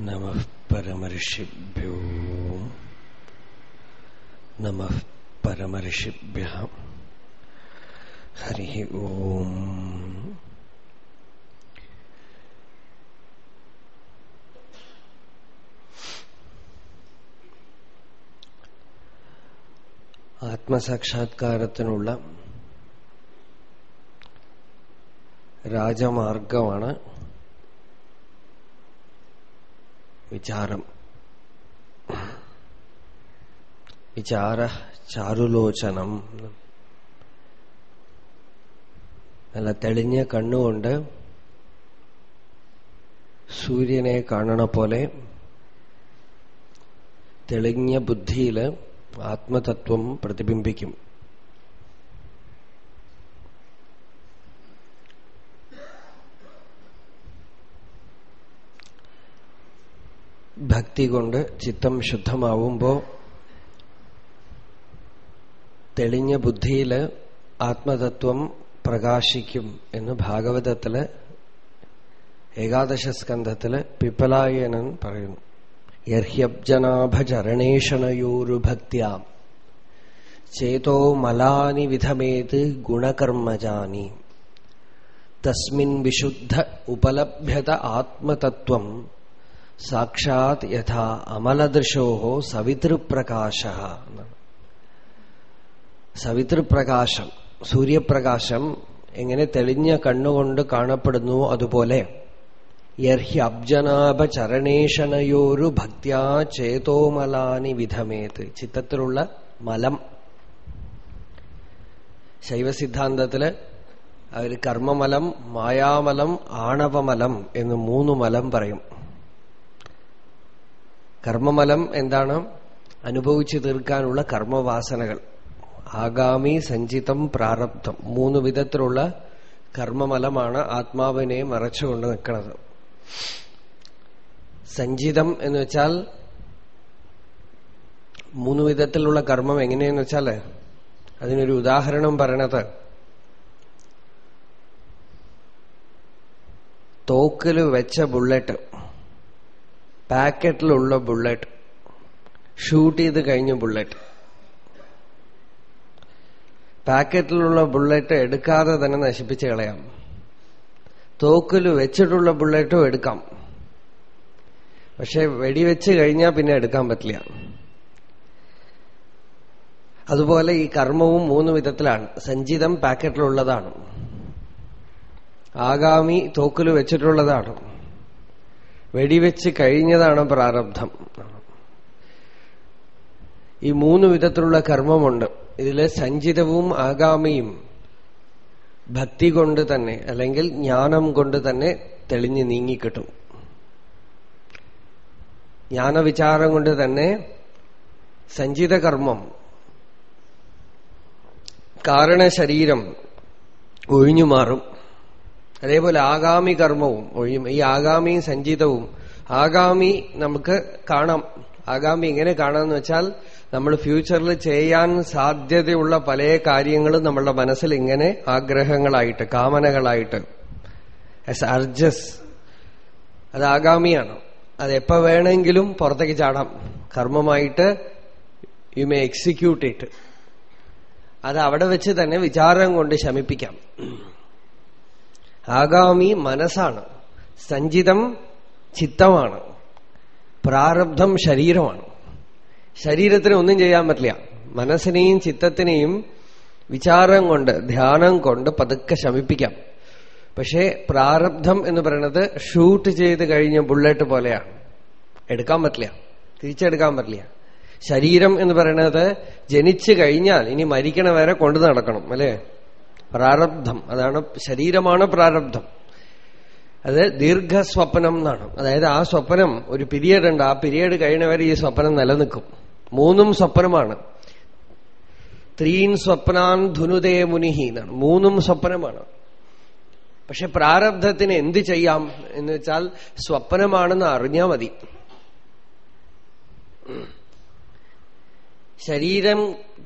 नमः परमर्षिभ्यो नमः परमर्षिभ्यः हरिः ओम् ആത്മസാക്ഷാത്കാരത്തിനുള്ള രാജമാർഗമാണ് വിചാരം. വിചാര ചാരുലോചനം. നല്ല തെളിഞ്ഞ കണ്ണുകൊണ്ട് സൂര്യനെ കാണണ പോലെ തെളിഞ്ഞ ബുദ്ധിയിൽ ആത്മതത്വം പ്രതിബിംബിക്കും. ഭക്തി കൊണ്ട് ചിത്തം ശുദ്ധമാവുമ്പോ തെളിഞ്ഞ ബുദ്ധിയിൽ ആത്മതത്വം പ്രകാശിക്കും എന്ന് ഭാഗവതത്തിൽ ഏകാദശ സ്കന്ധത്തിൽ പിപ്പലായനൻ പറയുന്നു. യർഹ്യബ്ജനാഭചരണേഷണയോരുഭക്തിയാം. ചേതോ മലാനി വിധമേത് ഗുണകർമ്മജാനി. തസ്മിൻ വിശുദ്ധ ഉപലഭ്യത ആത്മതത്വം സാക്ഷാത് യഥാ അമലദൃശോഹോ സവിതൃപ്രകാശ. സവിതൃപ്രകാശം സൂര്യപ്രകാശം എങ്ങനെ തെളിഞ്ഞ കണ്ണുകൊണ്ട് കാണപ്പെടുന്നു അതുപോലെ യർഹി അബ്ജനാഭചരണേഷണയോരു ഭക്ത്യാ ചേതോമലാനി വിധമേത്. ചിത്തത്തിലുള്ള മലം. ശൈവസിദ്ധാന്തത്തിൽ അവർ കർമ്മമലം മായാമലം ആണവമലം എന്ന് മൂന്ന് മലം പറയും. കർമ്മമലം എന്താണ്? അനുഭവിച്ചു തീർക്കാനുള്ള കർമ്മവാസനകൾ. ആഗാമി സഞ്ചിതം പ്രാരബ്ധം. മൂന്ന് വിധത്തിലുള്ള കർമ്മമലമാണ് ആത്മാവിനെ മറച്ചുകൊണ്ട് നിൽക്കുന്നത്. സഞ്ചിതം എന്ന് വെച്ചാൽ മൂന്ന് വിധത്തിലുള്ള കർമ്മം എങ്ങനെയെന്ന് വെച്ചാൽ അതിനൊരു ഉദാഹരണം പറയണത്. തോക്കിൽ വെച്ച ബുള്ളറ്റ്. പാക്കറ്റിലുള്ള ബുള്ളറ്റ് ഷൂട്ട് ചെയ്ത് കഴിഞ്ഞ ബുള്ളറ്റ്. പാക്കറ്റിലുള്ള ബുള്ളറ്റ് എടുക്കാതെ തന്നെ നശിപ്പിച്ച് കളയാം. തോക്കിൽ വെച്ചിട്ടുള്ള ബുള്ളറ്റും എടുക്കാം. പക്ഷെ വെടിവെച്ച് കഴിഞ്ഞാൽ പിന്നെ എടുക്കാൻ പറ്റില്ല. അതുപോലെ ഈ കർമ്മവും മൂന്ന് വിധത്തിലാണ്. സഞ്ചിതം പാക്കറ്റിലുള്ളതാണ്. ആഗാമി തോക്കിൽ വെച്ചിട്ടുള്ളതാണ്. വെടിവെച്ച് കഴിഞ്ഞതാണ് പ്രാരബ്ധം. ഈ മൂന്ന് വിധത്തിലുള്ള കർമ്മമുണ്ട്. ഇതിൽ സഞ്ചിതവും ആഗാമിയും ഭക്തി കൊണ്ട് തന്നെ അല്ലെങ്കിൽ ജ്ഞാനം കൊണ്ട് തന്നെ തെളിഞ്ഞു നീങ്ങിക്കിട്ടും. ജ്ഞാനവിചാരം കൊണ്ട് തന്നെ സഞ്ചിത കർമ്മം കാരണശരീരം ഒഴിഞ്ഞു മാറും അതേപോലെ ആഗാമി കർമ്മവും ഒഴിയും. ഈ ആഗാമിയും സഞ്ചിതവും. ആഗാമി നമുക്ക് കാണാം. ആഗാമി എങ്ങനെ കാണാമെന്ന് വെച്ചാൽ നമ്മൾ ഫ്യൂച്ചറിൽ ചെയ്യാൻ സാധ്യതയുള്ള പല കാര്യങ്ങളും നമ്മളുടെ മനസ്സിൽ ഇങ്ങനെ ആഗ്രഹങ്ങളായിട്ട് കാമനകളായിട്ട്. ആസ് അർജസ് അത് ആഗാമിയാണ്. അത് എപ്പോ വേണമെങ്കിലും പുറത്തേക്ക് ചാടാം. കർമ്മമായിട്ട് യു മേ എക്സിക്യൂട്ട് ഇറ്റ് അത് അവിടെ വെച്ച് തന്നെ വിചാരം കൊണ്ട് ശമിപ്പിക്കാം. ആഗാമി മനസ്സാണ്. സഞ്ചിതം ചിത്തമാണ്. പ്രാരബ്ധം ശരീരമാണ്. ശരീരത്തിന് ഒന്നും ചെയ്യാൻ പറ്റില്ല. മനസ്സിനെയും ചിത്തത്തിനെയും വിചാരം കൊണ്ട് ധ്യാനം കൊണ്ട് പതുക്കെ ശമിപ്പിക്കാം. പക്ഷേ പ്രാരബ്ധം എന്ന് പറയുന്നത് ഷൂട്ട് ചെയ്ത് കഴിഞ്ഞ ബുള്ളറ്റ് പോലെയാണ് എടുക്കാൻ പറ്റില്ല. തിരിച്ചെടുക്കാൻ പറ്റില്ല. ശരീരം എന്ന് പറയുന്നത് ജനിച്ചു കഴിഞ്ഞാൽ ഇനി മരിക്കണ വരെ കൊണ്ടു നടക്കണം അല്ലേ? പ്രാരബ്ധം. അതാണ് ശരീരമാണ് പ്രാരബ്ധം. അത് ദീർഘസ്വപ്നം എന്നാണ്. അതായത് ആ സ്വപ്നം ഒരു പീരിയഡ് ഉണ്ട്. ആ പീരിയഡ് കഴിഞ്ഞവരെ ഈ സ്വപ്നം നിലനിൽക്കും. മൂന്നും സ്വപ്നമാണ്. ത്രീൻ സ്വപ്നാൻ ധുനുദേ മുനിഹി എന്നാണ്. മൂന്നും സ്വപ്നമാണ്. പക്ഷെ പ്രാരബ്ധത്തിന് എന്ത് ചെയ്യാം എന്ന് വെച്ചാൽ സ്വപ്നമാണെന്ന് അറിഞ്ഞാൽ മതി.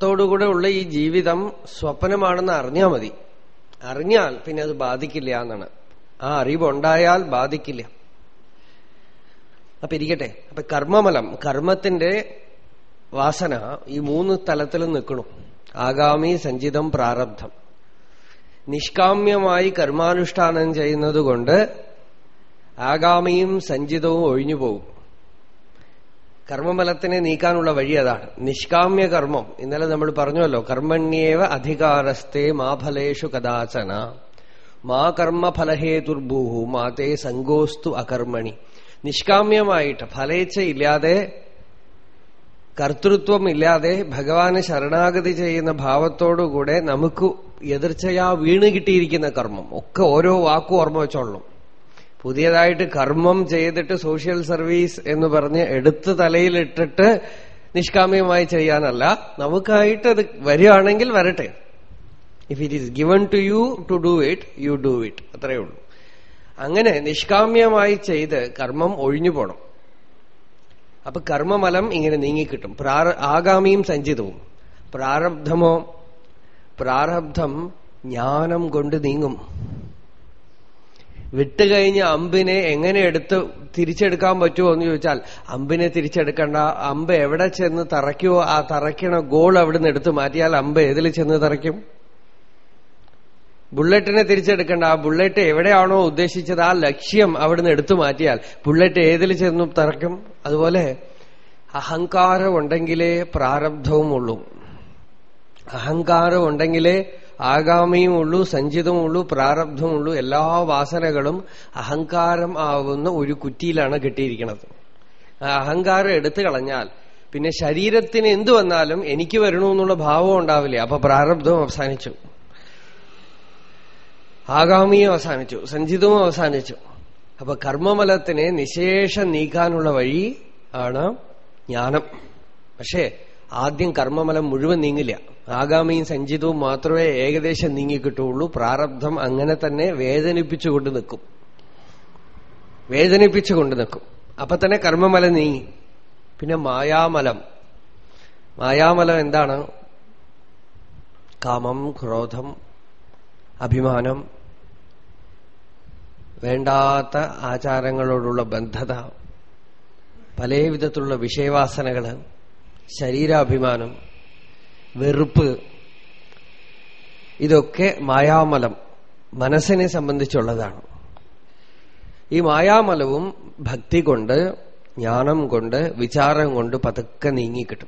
ശരീരത്തോടുകൂടെ ഉള്ള ഈ ജീവിതം സ്വപ്നമാണെന്ന് അറിഞ്ഞാൽ മതി. അറിഞ്ഞാൽ പിന്നെ അത് ബാധിക്കില്ല എന്നാണ്. ആ അറിവുണ്ടായാൽ ബാധിക്കില്ല. അപ്പൊ ഇരിക്കട്ടെ. അപ്പൊ കർമ്മമലം കർമ്മത്തിന്റെ വാസന ഈ മൂന്ന് തലത്തിൽ നിൽക്കണം. ആഗാമി സഞ്ചിതം പ്രാരബ്ധം. നിഷ്കാമ്യമായി കർമാനുഷ്ഠാനം ചെയ്യുന്നത് കൊണ്ട് ആഗാമിയും സഞ്ചിതവും ഒഴിഞ്ഞു പോകും കർമ്മഫലത്തിനെ നീക്കാനുള്ള വഴി അതാണ്. നിഷ്കാമ്യ കർമ്മം. ഇന്നലെ നമ്മൾ പറഞ്ഞുവല്ലോ കർമ്മണ്യേവ അധികാരസ്ഥേ മാ ഫലേഷു കഥാചന മാ കർമ്മഫലഹേതുർഭൂഹു മാതേ സങ്കോസ്തു അകർമ്മണി. നിഷ്കാമ്യമായിട്ട് ഫലേച്ഛയില്ലാതെ കർത്തൃത്വം ഇല്ലാതെ ഭഗവാന് ശരണാഗതി ചെയ്യുന്ന ഭാവത്തോടുകൂടെ നമുക്ക് എതിർച്ചയാ വീണ് കിട്ടിയിരിക്കുന്ന കർമ്മം. ഒക്കെ ഓരോ വാക്കും ഓർമ്മ വെച്ചോളണം. പുതിയതായിട്ട് കർമ്മം ചെയ്തിട്ട് സോഷ്യൽ സർവീസ് എന്ന് പറഞ്ഞ് എടുത്ത് തലയിലിട്ടിട്ട് നിഷ്കാമ്യമായി ചെയ്യാനല്ല. നമുക്കായിട്ട് അത് വരികയാണെങ്കിൽ വരട്ടെ. If it is given to you to do it you do it അത്രയേ ഉള്ളൂ. അങ്ങനെ നിഷ്കാമ്യമായി ചെയ്ത് കർമ്മം ഒഴിഞ്ഞു പോണം. അപ്പൊ കർമ്മമലം ഇങ്ങനെ നീങ്ങിക്കിട്ടും. ആഗാമിയും സഞ്ചിതവും. പ്രാരബ്ധമോ? പ്രാരബ്ധം ജ്ഞാനം കൊണ്ട് നീങ്ങും. വിട്ടുകഴിഞ്ഞ അമ്പിനെ എങ്ങനെ എടുത്ത് തിരിച്ചെടുക്കാൻ പറ്റുമോ എന്ന് ചോദിച്ചാൽ അമ്പിനെ തിരിച്ചെടുക്കണ്ട. അമ്പ് എവിടെ ചെന്ന് തറയ്ക്കുമോ ആ തറയ്ക്കണ ഗോൾ അവിടുന്ന് എടുത്തു മാറ്റിയാൽ അമ്പ് ഏതിൽ ചെന്ന് തറയ്ക്കും? ബുള്ളറ്റിനെ തിരിച്ചെടുക്കണ്ട. ആ ബുള്ളറ്റ് എവിടെയാണോ ഉദ്ദേശിച്ചത് ആ ലക്ഷ്യം അവിടുന്ന് എടുത്തു മാറ്റിയാൽ ബുള്ളറ്റ് ഏതിൽ ചെന്നും തറയ്ക്കും? അതുപോലെ അഹങ്കാരം ഉണ്ടെങ്കിലേ പ്രാരബ്ധവും ഉള്ളൂ അഹങ്കാരം ഉണ്ടെങ്കിലേ ആഗാമിയും ഉള്ളൂ സഞ്ചിതവും ഉള്ളൂ പ്രാരബ്ധവും ഉള്ളൂ എല്ലാ വാസനകളും അഹങ്കാരം ആവുന്ന ഒരു കുറ്റിയിലാണ് കെട്ടിയിരിക്കുന്നത്. ആ അഹങ്കാരം എടുത്തു കളഞ്ഞാൽ പിന്നെ ശരീരത്തിന് എന്തു വന്നാലും എനിക്ക് വരണമെന്നുള്ള ഭാവം ഉണ്ടാവില്ല? അപ്പൊ പ്രാരബ്ധവും അവസാനിച്ചു. ആഗാമിയും അവസാനിച്ചു സഞ്ചിതവും അവസാനിച്ചു. അപ്പൊ കർമ്മമലത്തിനെ നിശേഷം നീക്കാനുള്ള വഴി ആണ് ജ്ഞാനം. പക്ഷേ ആദ്യം കർമ്മമലം മുഴുവൻ നീങ്ങില്ല. ആഗാമിയും സഞ്ചിതവും മാത്രമേ ഏകദേശം നീങ്ങിക്കിട്ടുള്ളൂ പ്രാരബ്ധം അങ്ങനെ തന്നെ വേദനിപ്പിച്ചുകൊണ്ട് നിൽക്കും. വേദനിപ്പിച്ചുകൊണ്ട് നിൽക്കും. അപ്പൊ തന്നെ കർമ്മമലം നീങ്ങി. പിന്നെ മായാമലം. മായാമലം എന്താണ്? കാമം ക്രോധം അഭിമാനം വേണ്ടാത്ത ആചാരങ്ങളോടുള്ള ബന്ധത പല വിധത്തിലുള്ള വിഷയവാസനകൾ ശരീരാഭിമാനം വെറുപ്പ് ഇതൊക്കെ മായാമലം മനസ്സിനെ സംബന്ധിച്ചുള്ളതാണ്. ഈ മായാമലവും ഭക്തി കൊണ്ട് ജ്ഞാനം കൊണ്ട് വിചാരം കൊണ്ട് പതുക്കെ നീങ്ങിക്കിട്ടും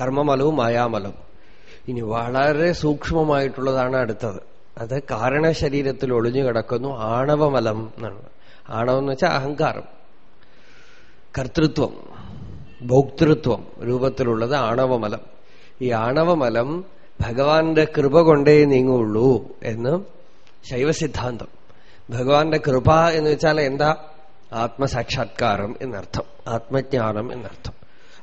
കർമ്മമലവും മായാമലവും. ഇനി വളരെ സൂക്ഷ്മമായിട്ടുള്ളതാണ് അടുത്തത്. അത് കാരണശരീരത്തിൽ ഒളിഞ്ഞു കിടക്കുന്നു ആണവമലം എന്നാണ്. ആണവം എന്ന് വെച്ചാൽ അഹങ്കാരം. കർത്തൃത്വം. ഭോക്തൃത്വം രൂപത്തിലുള്ളത് ആണവമലം. ഈ ആണവമലം ഭഗവാന്റെ കൃപ കൊണ്ടേ നീങ്ങുള്ളൂ എന്ന് ശൈവസിദ്ധാന്തം. ഭഗവാന്റെ കൃപ എന്ന് വെച്ചാൽ എന്താ? ആത്മസാക്ഷാത്കാരം എന്നർത്ഥം ആത്മജ്ഞാനം എന്നർത്ഥം.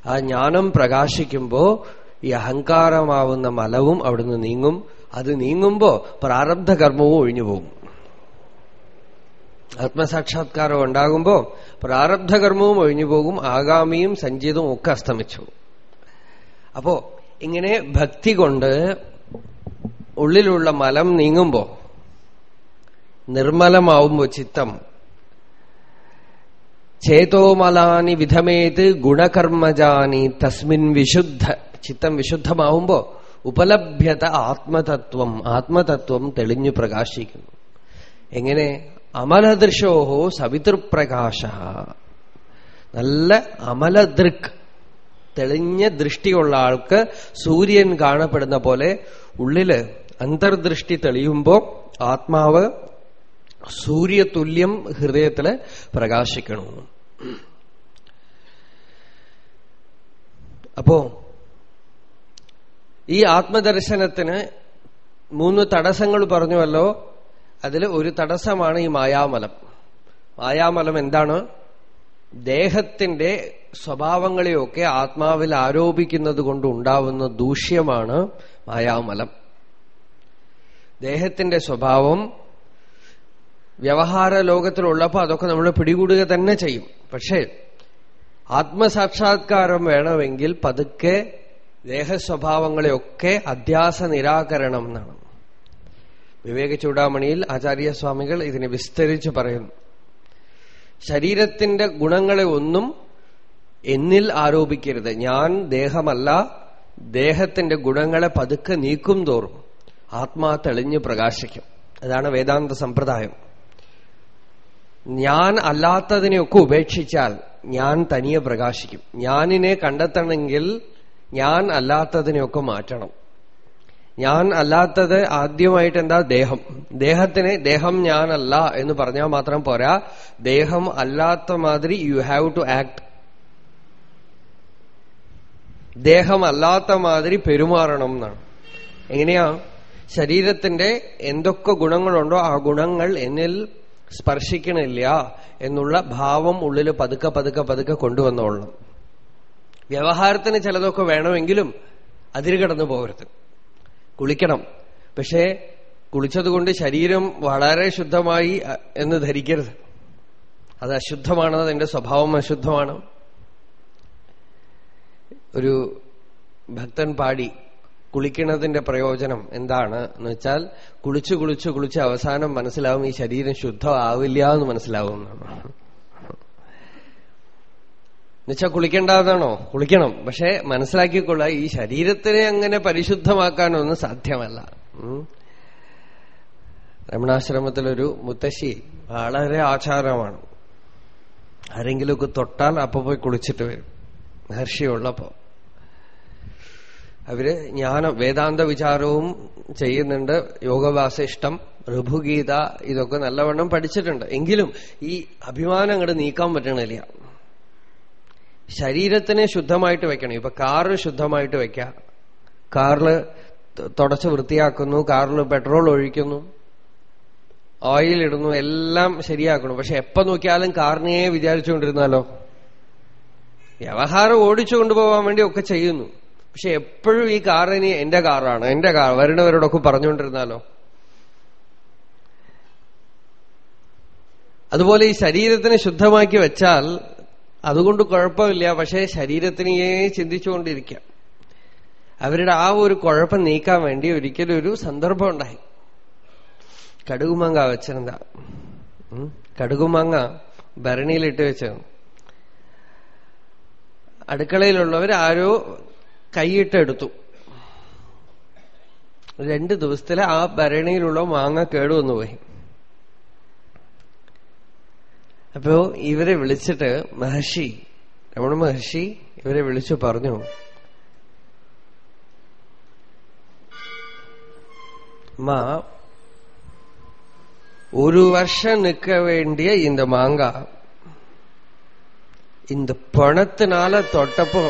ആ ജ്ഞാനം പ്രകാശിക്കുമ്പോ ഈ അഹങ്കാരമാവുന്ന മലവും അവിടുന്ന് നീങ്ങും. അത് നീങ്ങുമ്പോ പ്രാരബ്ധകർമ്മവും ഒഴിഞ്ഞു പോകും ആത്മസാക്ഷാത്കാരം ഉണ്ടാകുമ്പോ പ്രാരബ്ധകർമ്മവും ഒഴിഞ്ഞു പോകും ആഗാമിയും സഞ്ചിതവും ഒക്കെ അസ്തമിച്ചു. അപ്പോ ഇങ്ങനെ ഭക്തി കൊണ്ട് ഉള്ളിലുള്ള മലം നീങ്ങുമ്പോ നിർമ്മലമാവുമ്പോ ചിത്തം. ചേതോമലാനി വിധമേത് ഗുണകർമ്മജാനി തസ്മിൻ വിശുദ്ധ ചിത്തം വിശുദ്ധമാവുമ്പോ ഉപലഭ്യത ആത്മതത്വം ആത്മതത്വം തെളിഞ്ഞു പ്രകാശിക്കുന്നു. എങ്ങനെ അമലദൃശോഹോ സവിതൃപ്രകാശ. നല്ല അമലദൃക് തെളിഞ്ഞ ദൃഷ്ടിയുള്ള ആൾക്ക് സൂര്യൻ കാണപ്പെടുന്ന പോലെ ഉള്ളിൽ അന്തർദൃഷ്ടി തെളിയുമ്പോ ആത്മാവ് സൂര്യതുല്യം ഹൃദയത്തിൽ പ്രകാശിക്കണു. അപ്പോ ഈ ആത്മദർശനത്തിന് മൂന്ന് തടസ്സങ്ങൾ പറഞ്ഞുവല്ലോ. അതിൽ ഒരു തടസ്സമാണ് ഈ മായാമലം. മായാമലം എന്താണ്? ദേഹത്തിന്റെ സ്വഭാവങ്ങളെയൊക്കെ ആത്മാവിൽ ആരോപിക്കുന്നത് കൊണ്ട് ഉണ്ടാവുന്ന ദൂഷ്യമാണ് മായാമലം. ദേഹത്തിന്റെ സ്വഭാവം വ്യവഹാര ലോകത്തിലുള്ളപ്പോൾ അതൊക്കെ നമ്മൾ പിടികൂടുക തന്നെ ചെയ്യും. പക്ഷേ ആത്മസാക്ഷാത്കാരം വേണമെങ്കിൽ പതുക്കെ ദേഹസ്വഭാവങ്ങളെയൊക്കെ അധ്യാസ നിരാകരണം എന്നാണ്. വിവേക ചൂടാമണിയിൽ ആചാര്യസ്വാമികൾ ഇതിനെ വിസ്തരിച്ച് പറയുന്നു. ശരീരത്തിന്റെ ഗുണങ്ങളെ ഒന്നും എന്നിൽ ആരോപിക്കരുത്. ഞാൻ ദേഹമല്ല ദേഹത്തിന്റെ ഗുണങ്ങളെ പതുക്കെ നീക്കും തോറും ആത്മാ തെളിഞ്ഞു പ്രകാശിക്കും. അതാണ് വേദാന്ത സമ്പ്രദായം. ഞാൻ അല്ലാത്തതിനെയൊക്കെ ഉപേക്ഷിച്ചാൽ ഞാൻ തനിയെ പ്രകാശിക്കും. ഞാനിനെ കണ്ടെത്തണമെങ്കിൽ ഞാൻ അല്ലാത്തതിനെയൊക്കെ മാറ്റണം. ഞാൻ അല്ലാത്തത് ആദ്യമായിട്ട് എന്താ ദേഹം. ദേഹത്തിന് ദേഹം ഞാനല്ല എന്ന് പറഞ്ഞാൽ മാത്രം പോരാ. ദേഹം അല്ലാത്ത മാതിരി യു ഹാവ് ടു ആക്ട് ദേഹം അല്ലാത്ത മാതിരി പെരുമാറണം എന്നാണ്. എങ്ങനെയാ? ശരീരത്തിന്റെ എന്തൊക്കെ ഗുണങ്ങളുണ്ടോ ആ ഗുണങ്ങൾ എന്നിൽ സ്പർശിക്കണില്ല എന്നുള്ള ഭാവം ഉള്ളിൽ പതുക്കെ പതുക്കെ പതുക്കെ കൊണ്ടുവന്നോളണം. വ്യവഹാരത്തിന് ചിലതൊക്കെ വേണമെങ്കിലും അതിര് കടന്നു പോകരുത്. കുളിക്കണം. പക്ഷേ കുളിച്ചതുകൊണ്ട് ശരീരം വളരെ ശുദ്ധമായി എന്ന് ധരിക്കരുത്. അത് അശുദ്ധമാണ് അതിന്റെ സ്വഭാവം അശുദ്ധമാണ്. ഒരു ഭക്തൻ പാടി കുളിക്കുന്നതിന്റെ പ്രയോജനം എന്താണ്? എന്ന് വെച്ചാൽ കുളിച്ച് കുളിച്ച് കുളിച്ച് അവസാനം മനസ്സിലാവും ഈ ശരീരം ശുദ്ധമാവില്ല എന്ന് മനസ്സിലാവും. എന്നുവെച്ചാൽ കുളിക്കേണ്ടതാണോ? കുളിക്കണം. പക്ഷെ മനസ്സിലാക്കിക്കൊള്ളുക ഈ ശരീരത്തിനെ അങ്ങനെ പരിശുദ്ധമാക്കാനൊന്നും സാധ്യമല്ല. രമണാശ്രമത്തിലൊരു മുത്തശ്ശി വളരെ ആചാരമാണ്. ആരെങ്കിലുമൊക്കെ തൊട്ടാൽ അപ്പൊ പോയി കുളിച്ചിട്ട് വരും. മഹർഷിയുള്ളപ്പോ. അവർ ജ്ഞാനം വേദാന്ത വിചാരവും ചെയ്യുന്നുണ്ട്. യോഗവാസിഷ്ടം ഋഭുഗീത ഇതൊക്കെ നല്ലവണ്ണം പഠിച്ചിട്ടുണ്ട്. എങ്കിലും ഈ അഭിമാനം അങ്ങോട്ട് നീക്കാൻ പറ്റണില്ല. ശരീരത്തിനെ ശുദ്ധമായിട്ട് വെക്കണം. ഇപ്പൊ കാറ് ശുദ്ധമായിട്ട് വെക്കാം. കാറിൽ തുടച്ച് വൃത്തിയാക്കുന്നു. കാറിൽ പെട്രോൾ ഒഴിക്കുന്നു. ഓയിൽ ഇടുന്നു. എല്ലാം ശരിയാക്കണം പക്ഷെ എപ്പോ നോക്കിയാലും കാറിനെ വിചാരിച്ചുകൊണ്ടിരുന്നാലോ? വ്യവഹാരം ഓടിച്ചു കൊണ്ടുപോകാൻ വേണ്ടി ഒക്കെ ചെയ്യുന്നു. പക്ഷെ എപ്പോഴും ഈ കാറിന് എന്റെ കാറാണ്. എന്റെ കാർ വരുന്നവരോടൊക്കെ പറഞ്ഞുകൊണ്ടിരുന്നാലോ? അതുപോലെ ഈ ശരീരത്തിനെ ശുദ്ധമാക്കി വെച്ചാൽ അതുകൊണ്ട് കുഴപ്പമില്ല. പക്ഷേ ശരീരത്തിനെയേ ചിന്തിച്ചുകൊണ്ടിരിക്കാം. അവരുടെ ആ ഒരു കുഴപ്പം നീക്കാൻ വേണ്ടി ഒരിക്കലും ഒരു സന്ദർഭം ഉണ്ടായി. കടുകുമാങ്ങ വെച്ചിരുന്ന കടുകുമാങ്ങ ഭരണിയിലിട്ട് വെച്ചത് അടുക്കളയിലുള്ളവർ ആരോ കൈയിട്ടെടുത്തു. രണ്ട് ദിവസത്തിൽ ആ ഭരണിയിലുള്ള മാങ്ങ കേടുവന്നു അപ്പോ ഇവരെ വിളിച്ചിട്ട് മഹർഷി രമണ മഹർഷി ഇവരെ വിളിച്ചു പറഞ്ഞു அம்மா ஒரு வருஷம் நிக்க வேண்டிய இந்த மாங்காய் இந்த பணத்தினால தொட்டப்போ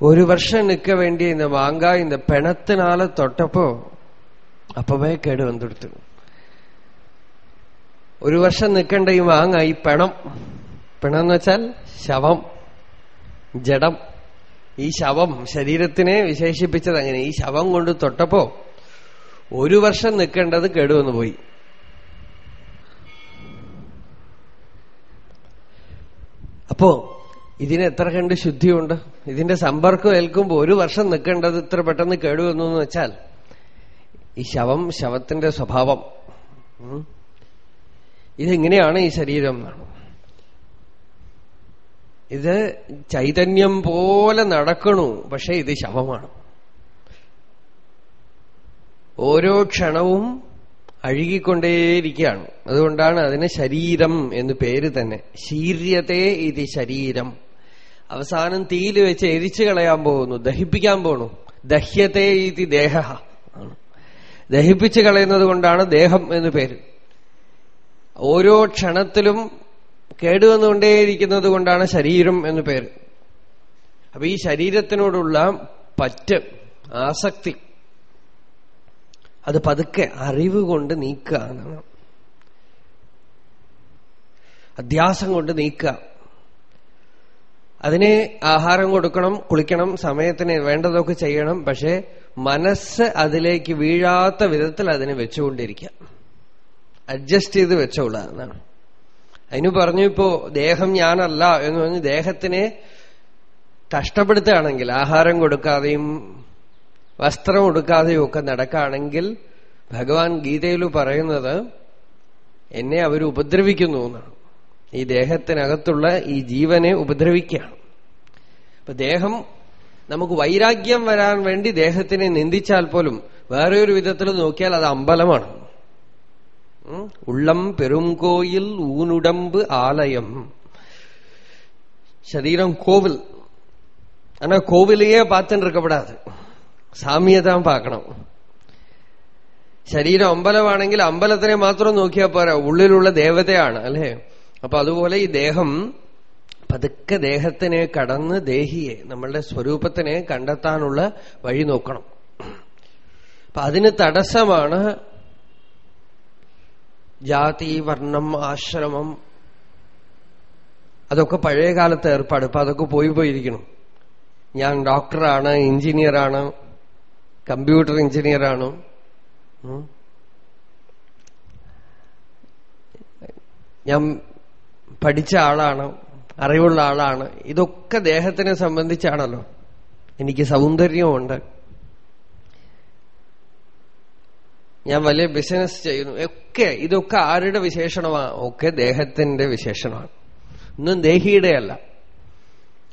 ஒரு வருஷம் நிக்க வேண்டிய இந்த மாங்காய் இந்த பிணத்தினால தொட்டப்போ അപ്പമേ കേട് വന്നെടുത്തു. ഒരു വർഷം നിൽക്കേണ്ട ഈ വാങ്ങ ഈ പിണം. പിണം എന്ന് വെച്ചാൽ ശവം ജഡം. ഈ ശവം ശരീരത്തിനെ വിശേഷിപ്പിച്ചത് അങ്ങനെ. ഈ ശവം കൊണ്ട് തൊട്ടപ്പോ ഒരു വർഷം നിൽക്കേണ്ടത് കേടുവന്നു പോയി. അപ്പോ ഇതിന് എത്ര കണ്ട് ശുദ്ധിയുണ്ട്? ഇതിന്റെ സമ്പർക്കം ഏൽക്കുമ്പോൾ ഒരു വർഷം നിൽക്കേണ്ടത് ഇത്ര പെട്ടെന്ന് കേടുവന്നു എന്ന് വെച്ചാൽ ഈ ശവം ശവത്തിന്റെ സ്വഭാവം. ഇതെങ്ങനെയാണ് ഈ ശരീരം? എന്നാണ് ഇത് ചൈതന്യം പോലെ നടക്കണു പക്ഷെ ഇത് ശവമാണ്. ഓരോ ക്ഷണവും അഴുകിക്കൊണ്ടേയിരിക്കുകയാണ്. അതുകൊണ്ടാണ് അതിന് ശരീരം എന്ന് പേര് തന്നെ. ശീര്യത്തെ ഇത് ശരീരം. അവസാനം തീയിൽ വെച്ച് എരിച്ചു കളയാൻ പോകുന്നു ദഹിപ്പിക്കാൻ പോണു. ദഹ്യത്തെ ഇത് ദേഹ. ദഹിപ്പിച്ചു കളയുന്നത് കൊണ്ടാണ് ദേഹം എന്ന് പേര്. ഓരോ ക്ഷണത്തിലും കേടുവന്നുകൊണ്ടേയിരിക്കുന്നത് കൊണ്ടാണ് ശരീരം എന്ന് പേര്. അപ്പൊ ഈ ശരീരത്തിനോടുള്ള പറ്റ് ആസക്തി അത് പതുക്കെ അറിവ് കൊണ്ട് നീക്കുക എന്നാണ്. അധ്യാസം കൊണ്ട് നീക്കുക. അതിനെ ആഹാരം കൊടുക്കണം കുളിക്കണം സമയത്തിന് വേണ്ടതൊക്കെ ചെയ്യണം പക്ഷെ മനസ്സ് അതിലേക്ക് വീഴാത്ത വിധത്തിൽ അതിനെ വെച്ചുകൊണ്ടിരിക്കുക. അഡ്ജസ്റ്റ് ചെയ്ത് വെച്ചോളാം എന്നാണ്. അതിന് പറഞ്ഞു ഇപ്പോ ദേഹം ഞാനല്ല എന്ന് പറഞ്ഞ് ദേഹത്തിനെ കഷ്ടപ്പെടുത്തുകയാണെങ്കിൽ ആഹാരം കൊടുക്കാതെയും വസ്ത്രം കൊടുക്കാതെയും ഒക്കെ നടക്കുകയാണെങ്കിൽ ഭഗവാൻ ഗീതയിൽ പറയുന്നത് എന്നെ അവർ ഉപദ്രവിക്കുന്നു എന്നാണ്. ഈ ദേഹത്തിനകത്തുള്ള ഈ ജീവനെ ഉപദ്രവിക്കുകയാണ്. അപ്പൊ ദേഹം നമുക്ക് വൈരാഗ്യം വരാൻ വേണ്ടി ദേഹത്തിനെ നിന്ദിച്ചാൽ പോലും വേറെ ഒരു വിധത്തിൽ നോക്കിയാൽ അത് അമ്പലമാണ് ഉം? ഉള്ളം പെരുംകോയിൽ ഊനുടമ്പ് ആലയം ശരീരം കോവിൽ ஆனா கோவிலையே பார்த்துட்டு இருக்கக்கூடாது சாமியை தான் பார்க்கணும் ശരീരം അമ്പലമാണെങ്കിൽ അമ്പലത്തിനെ മാത്രം നോക്കിയാൽ പോരാ ഉള്ളിലുള്ള ദേവതയാണ് അല്ലെ അപ്പൊ അതുപോലെ ഈ ദേഹം പതുക്കെ ദേഹത്തിനെ കടന്ന് ദേഹിയെ നമ്മളുടെ സ്വരൂപത്തിനെ കണ്ടെത്താനുള്ള വഴി നോക്കണം. അപ്പൊ അതിന് തടസ്സമാണ് ജാതി വർണം ആശ്രമം അതൊക്കെ പഴയ കാലത്തെ ഏർപ്പാട്. ഇപ്പൊ അതൊക്കെ പോയി പോയിരിക്കണം ഞാൻ ഡോക്ടറാണ് എഞ്ചിനീയറാണ് കമ്പ്യൂട്ടർ എഞ്ചിനീയറാണ്. ഞാൻ പഠിച്ച ആളാണ്. അറിവുള്ള ആളാണ്. ഇതൊക്കെ ദേഹത്തിനെ സംബന്ധിച്ചാണല്ലോ. എനിക്ക് സൗന്ദര്യമുണ്ട് ഞാൻ വലിയ ബിസിനസ് ചെയ്യുന്നു. ഒക്കെ ഇതൊക്കെ ആരുടെ വിശേഷണമാണ് ഒക്കെ ദേഹത്തിന്റെ വിശേഷണമാണ്. ഒന്നും ദേഹിയുടെ അല്ല.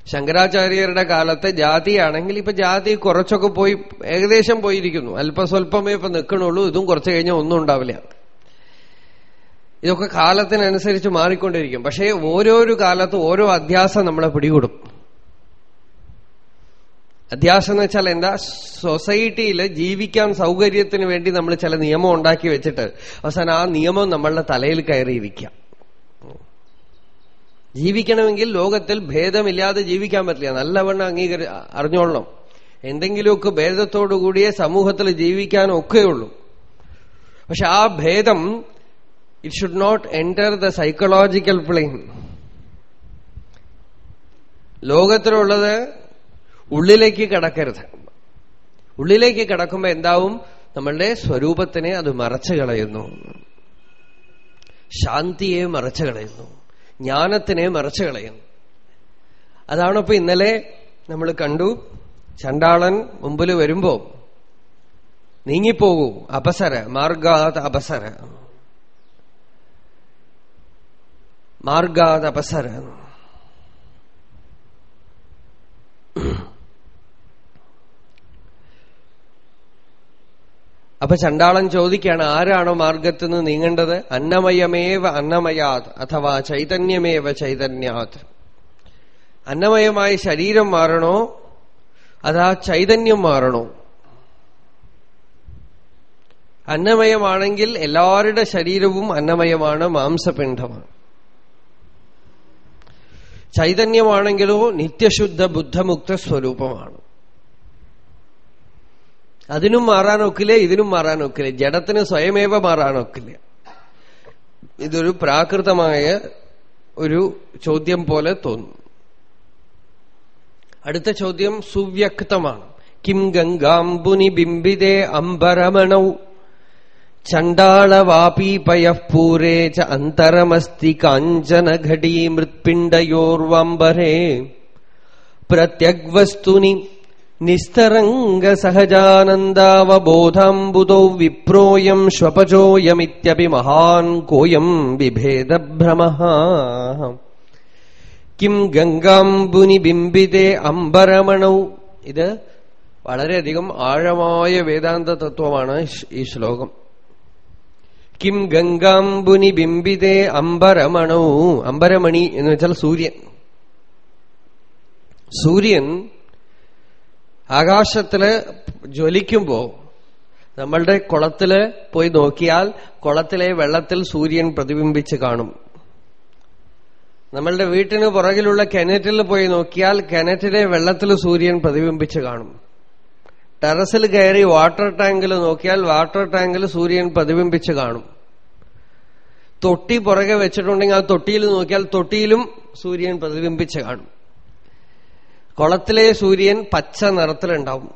ശങ്കരാചാര്യരുടെ കാലത്തെ ജാതിയാണെങ്കിൽ ഇപ്പൊ ജാതി കുറച്ചൊക്കെ പോയി ഏകദേശം പോയിരിക്കുന്നു. അല്പസ്വല്പമേ ഇപ്പൊ നിൽക്കണുള്ളൂ. ഇതും കുറച്ച് കഴിഞ്ഞാൽ ഒന്നും ഉണ്ടാവില്ല. ഇതൊക്കെ കാലത്തിനനുസരിച്ച് മാറിക്കൊണ്ടിരിക്കും പക്ഷേ ഓരോരോ കാലത്തും ഓരോ അധ്യാസം നമ്മളെ പിടികൂടും. അധ്യാസം എന്ന് വെച്ചാൽ എന്താ? സൊസൈറ്റിയിൽ ജീവിക്കാൻ സൗകര്യത്തിന് വേണ്ടി നമ്മൾ ചില നിയമം ഉണ്ടാക്കി വെച്ചിട്ട് അവസാനം ആ നിയമം നമ്മളുടെ തലയിൽ കയറിയിരിക്കാം ജീവിക്കണമെങ്കിൽ ലോകത്തിൽ ഭേദമില്ലാതെ ജീവിക്കാൻ പറ്റില്ല. നല്ലവണ്ണം അംഗീകരി അറിഞ്ഞോളണം. എന്തെങ്കിലുമൊക്കെ ഭേദത്തോടുകൂടിയേ സമൂഹത്തിൽ ജീവിക്കാനൊക്കെയുള്ളൂ പക്ഷെ ആ ഭേദം it should not enter the psychological plane ലോകത്തിലുള്ളത് ഉള്ളിലേക്ക് കടക്കരുത്. ഉള്ളിലേക്ക് കടക്കുമ്പോ എന്താവും? നമ്മളുടെ സ്വരൂപത്തിനെ അത് മറച്ചു കളയുന്നു. ശാന്തിയെ മറച്ചു കളയുന്നു. ജ്ഞാനത്തിനെ മറച്ചു കളയുന്നു. അതാണിപ്പോ ഇന്നലെ നമ്മൾ കണ്ടു. ചണ്ടാളൻ മുമ്പിൽ വരുമ്പോ നീങ്ങിപ്പോകൂ. അപസര. മാർഗാത് അപസര. മാർഗാത് അപസര അപ്പൊ ചണ്ടാളൻ ചോദിക്കുകയാണ് ആരാണോ മാർഗത്തുനിന്ന് നീങ്ങേണ്ടത്? അന്നമയമേവ അന്നമയാത് അഥവാ ചൈതന്യമേവ ചൈതന്യാത്. അന്നമയമായ ശരീരം മാറണോ? അതാ ചൈതന്യം മാറണോ? അന്നമയമാണെങ്കിൽ എല്ലാവരുടെ ശരീരവും അന്നമയമാണ് മാംസപിണ്ഡമാണ്. ചൈതന്യമാണെങ്കിലോ നിത്യശുദ്ധ ബുദ്ധമുക്ത സ്വരൂപമാണ്. അതിനും മാറാനൊക്കില്ല ഇതിനും മാറാനൊക്കില്ല ജഡത്തിന് സ്വയമേവ മാറാനൊക്കില്ല. ഇതൊരു പ്രാകൃതമായ ഒരു ചോദ്യം പോലെ തോന്നും. അടുത്ത ചോദ്യം സുവ്യക്തമാണ്. കിം ഗംഗാംബുനി ബിംബിതേ അംബരമണൗ. ചണ്ടാളവാപീപയ ച അന്തരമസ്തി കാഞ്ചനഘടീ മൃത്പിണ്ടയോർവംബരേ പ്രത്യഗ്വസ്തുനി നിസ്തരംഗസഹജാനന്ദാവബോധാംബുദോ വിപ്രോയം ശ്വപചോയമിത്യപി മഹാൻ കോയം വിഭേദഭ്രമ കിം ഗംഗാംബുനി ബിംബിതേ അംബരമണൗ ഇത് വളരെയധികം ആഴമായ വേദാന്ത തത്വമാണ് ഈ ശ്ലോകം. കിം ഗംഗാംബുനി ബിംബിതേ അംബരമണോ? അംബരമണി എന്ന് വെച്ചാൽ സൂര്യൻ. സൂര്യൻ ആകാശത്തിൽ ജ്വലിക്കുമ്പോ നമ്മളുടെ കുളത്തിൽ പോയി നോക്കിയാൽ കുളത്തിലെ വെള്ളത്തിൽ സൂര്യൻ പ്രതിബിംബിച്ച് കാണും. നമ്മളുടെ വീട്ടിന് പുറകിലുള്ള കിണറ്റിൽ പോയി നോക്കിയാൽ കിണറ്റിലെ വെള്ളത്തിൽ സൂര്യൻ പ്രതിബിംബിച്ച് കാണും. ടെറസിൽ കയറി വാട്ടർ ടാങ്കിൽ നോക്കിയാൽ വാട്ടർ ടാങ്കിൽ സൂര്യൻ പ്രതിബിംബിച്ച് കാണും. തൊട്ടി പുറകെ വെച്ചിട്ടുണ്ടെങ്കിൽ ആ തൊട്ടിയിൽ നോക്കിയാൽ തൊട്ടിയിലും സൂര്യൻ പ്രതിബിംബിച്ച് കാണും. കുളത്തിലെ സൂര്യൻ പച്ച നിറത്തിലുണ്ടാവും.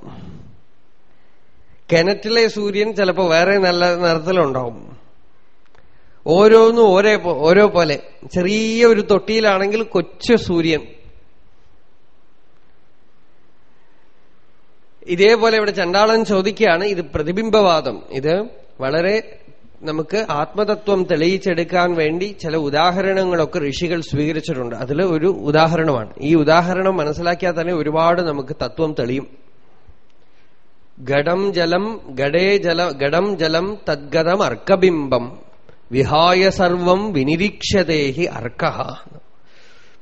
കിണറ്റിലെ സൂര്യൻ ചിലപ്പോൾ വേറെ നല്ല നിറത്തിലുണ്ടാവും. ഓരോന്നും ഓരോ ഓരോ പോലെ. ചെറിയ ഒരു തൊട്ടിയിലാണെങ്കിൽ കൊച്ചു സൂര്യൻ. ഇതേപോലെ ഇവിടെ ചണ്ടാളൻ ചോദിക്കുകയാണ് ഇത് പ്രതിബിംബവാദം. ഇത് വളരെ നമുക്ക് ആത്മതത്വം തെളിയിച്ചെടുക്കാൻ വേണ്ടി ചില ഉദാഹരണങ്ങളൊക്കെ ഋഷികൾ സ്വീകരിച്ചിട്ടുണ്ട്. അതിൽ ഒരു ഉദാഹരണമാണ്. ഈ ഉദാഹരണം മനസ്സിലാക്കിയാൽ തന്നെ ഒരുപാട് നമുക്ക് തത്വം തെളിയും. ഘടം ജലം ഘടേ ജല ഘടം ജലം തദ്ഗതം അർക്കബിംബം. വിഹായ സർവം വിനിരീക്ഷതേഹി അർക്ക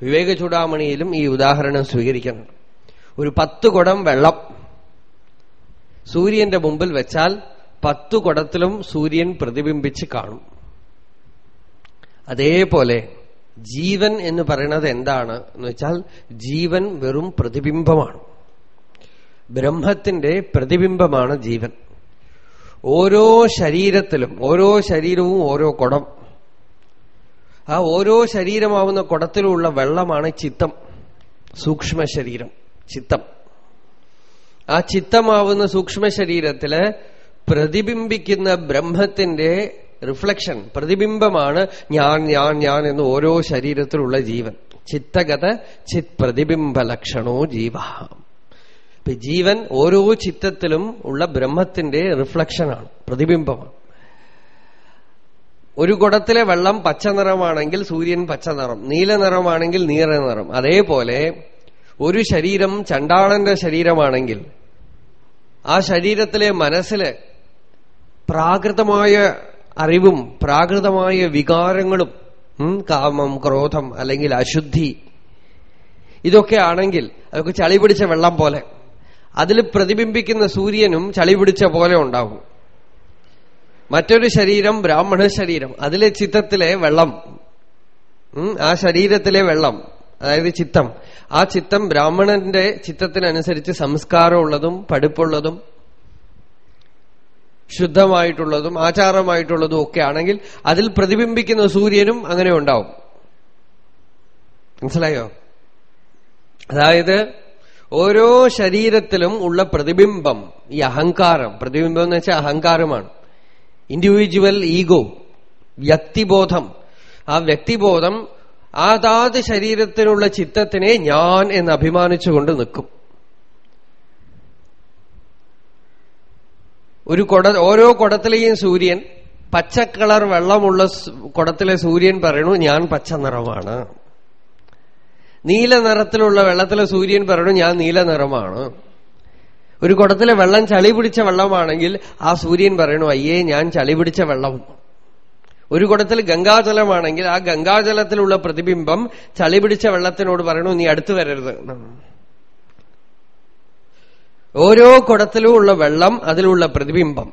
വിവേക ചൂടാമണിയിലും ഈ ഉദാഹരണം സ്വീകരിക്കുന്നുണ്ട്. ഒരു പത്ത് കുടം വെള്ളം. സൂര്യന്റെ മുമ്പിൽ വെച്ചാൽ പത്തു കുടത്തിലും സൂര്യൻ പ്രതിബിംബിച്ച് കാണും. അതേപോലെ ജീവൻ എന്ന് പറയുന്നത് എന്താണ് എന്ന് വെച്ചാൽ ജീവൻ വെറും പ്രതിബിംബമാണ്. ബ്രഹ്മത്തിന്റെ പ്രതിബിംബമാണ് ജീവൻ. ഓരോ ശരീരത്തിലും ഓരോ ശരീരവും ഓരോ കുടം. ആ ഓരോ ശരീരമാവുന്ന കുടത്തിലുള്ള വെള്ളമാണ് ചിത്തം. സൂക്ഷ്മ ശരീരം ചിത്തം. ആ ചിത്തമാവുന്ന സൂക്ഷ്മ ശരീരത്തിൽ പ്രതിബിംബിക്കുന്ന ബ്രഹ്മത്തിന്റെ റിഫ്ലക്ഷൻ പ്രതിബിംബമാണ് ഞാൻ ഞാൻ ഞാൻ എന്ന് ഓരോ ശരീരത്തിലുള്ള ജീവൻ. ചിത്തഗത ചിത് പ്രതിബിംബ ലക്ഷണോ ജീവ. ജീവൻ ഓരോ ചിത്തത്തിലും ഉള്ള ബ്രഹ്മത്തിന്റെ റിഫ്ലക്ഷനാണ് പ്രതിബിംബമാണ്. ഒരു കുടത്തിലെ വെള്ളം പച്ച നിറമാണെങ്കിൽ സൂര്യൻ പച്ച നിറം നീല നിറമാണെങ്കിൽ നീല നിറം. അതേപോലെ ഒരു ശരീരം ചണ്ടാളന്റെ ശരീരമാണെങ്കിൽ ആ ശരീരത്തിലെ മനസ്സിൽ പ്രാകൃതമായ അറിവും പ്രാകൃതമായ വികാരങ്ങളും കാമം ക്രോധം അല്ലെങ്കിൽ അശുദ്ധി ഇതൊക്കെ ആണെങ്കിൽ അതൊക്കെ ചളി പിടിച്ച വെള്ളം പോലെ. അതിൽ പ്രതിബിംബിക്കുന്ന സൂര്യനും ചളി പിടിച്ച പോലെ ഉണ്ടാവും. മറ്റൊരു ശരീരം ബ്രാഹ്മണ ശരീരം അതിലെ ചിത്തത്തിലെ വെള്ളം ആ ശരീരത്തിലെ വെള്ളം അതായത് ചിത്തം. ആ ചിത്തം ബ്രാഹ്മണന്റെ ചിത്തത്തിനനുസരിച്ച് സംസ്കാരമുള്ളതും പഠിപ്പുള്ളതും ശുദ്ധമായിട്ടുള്ളതും ആചാരമായിട്ടുള്ളതും ഒക്കെ ആണെങ്കിൽ അതിൽ പ്രതിബിംബിക്കുന്ന സൂര്യനും അങ്ങനെ ഉണ്ടാവും. മനസ്സിലായോ? അതായത് ഓരോ ശരീരത്തിലും ഉള്ള പ്രതിബിംബം ഈ അഹങ്കാരം. പ്രതിബിംബം എന്ന് വെച്ചാൽ അഹങ്കാരമാണ്. ഇൻഡിവിജ്വൽ ഈഗോ വ്യക്തിബോധം. ആ വ്യക്തിബോധം അതാത് ശരീരത്തിലുള്ള ചിത്തത്തിനെ ഞാൻ എന്ന് അഭിമാനിച്ചുകൊണ്ട് നിൽക്കും. ഒരു കുട ഓരോ കുടത്തിലെയും സൂര്യൻ പച്ച കളർ വെള്ളമുള്ള കുടത്തിലെ സൂര്യൻ പറയണു ഞാൻ പച്ച നിറമാണ്. നീല നിറത്തിലുള്ള വെള്ളത്തിലെ സൂര്യൻ പറയണു ഞാൻ നീല നിറമാണ്. ഒരു കുടത്തിലെ വെള്ളം ചളി പിടിച്ച വെള്ളമാണെങ്കിൽ ആ സൂര്യൻ പറയണു അയ്യേ ഞാൻ ചളി പിടിച്ച വെള്ളം. ഒരു കുടത്തിൽ ഗംഗാജലമാണെങ്കിൽ ആ ഗംഗാജലത്തിലുള്ള പ്രതിബിംബം ചളി പിടിച്ച വെള്ളത്തിനോട് പറയണു നീ അടുത്തു വരരുത്. ഓരോ കുടത്തിലും ഉള്ള വെള്ളം അതിലുള്ള പ്രതിബിംബം.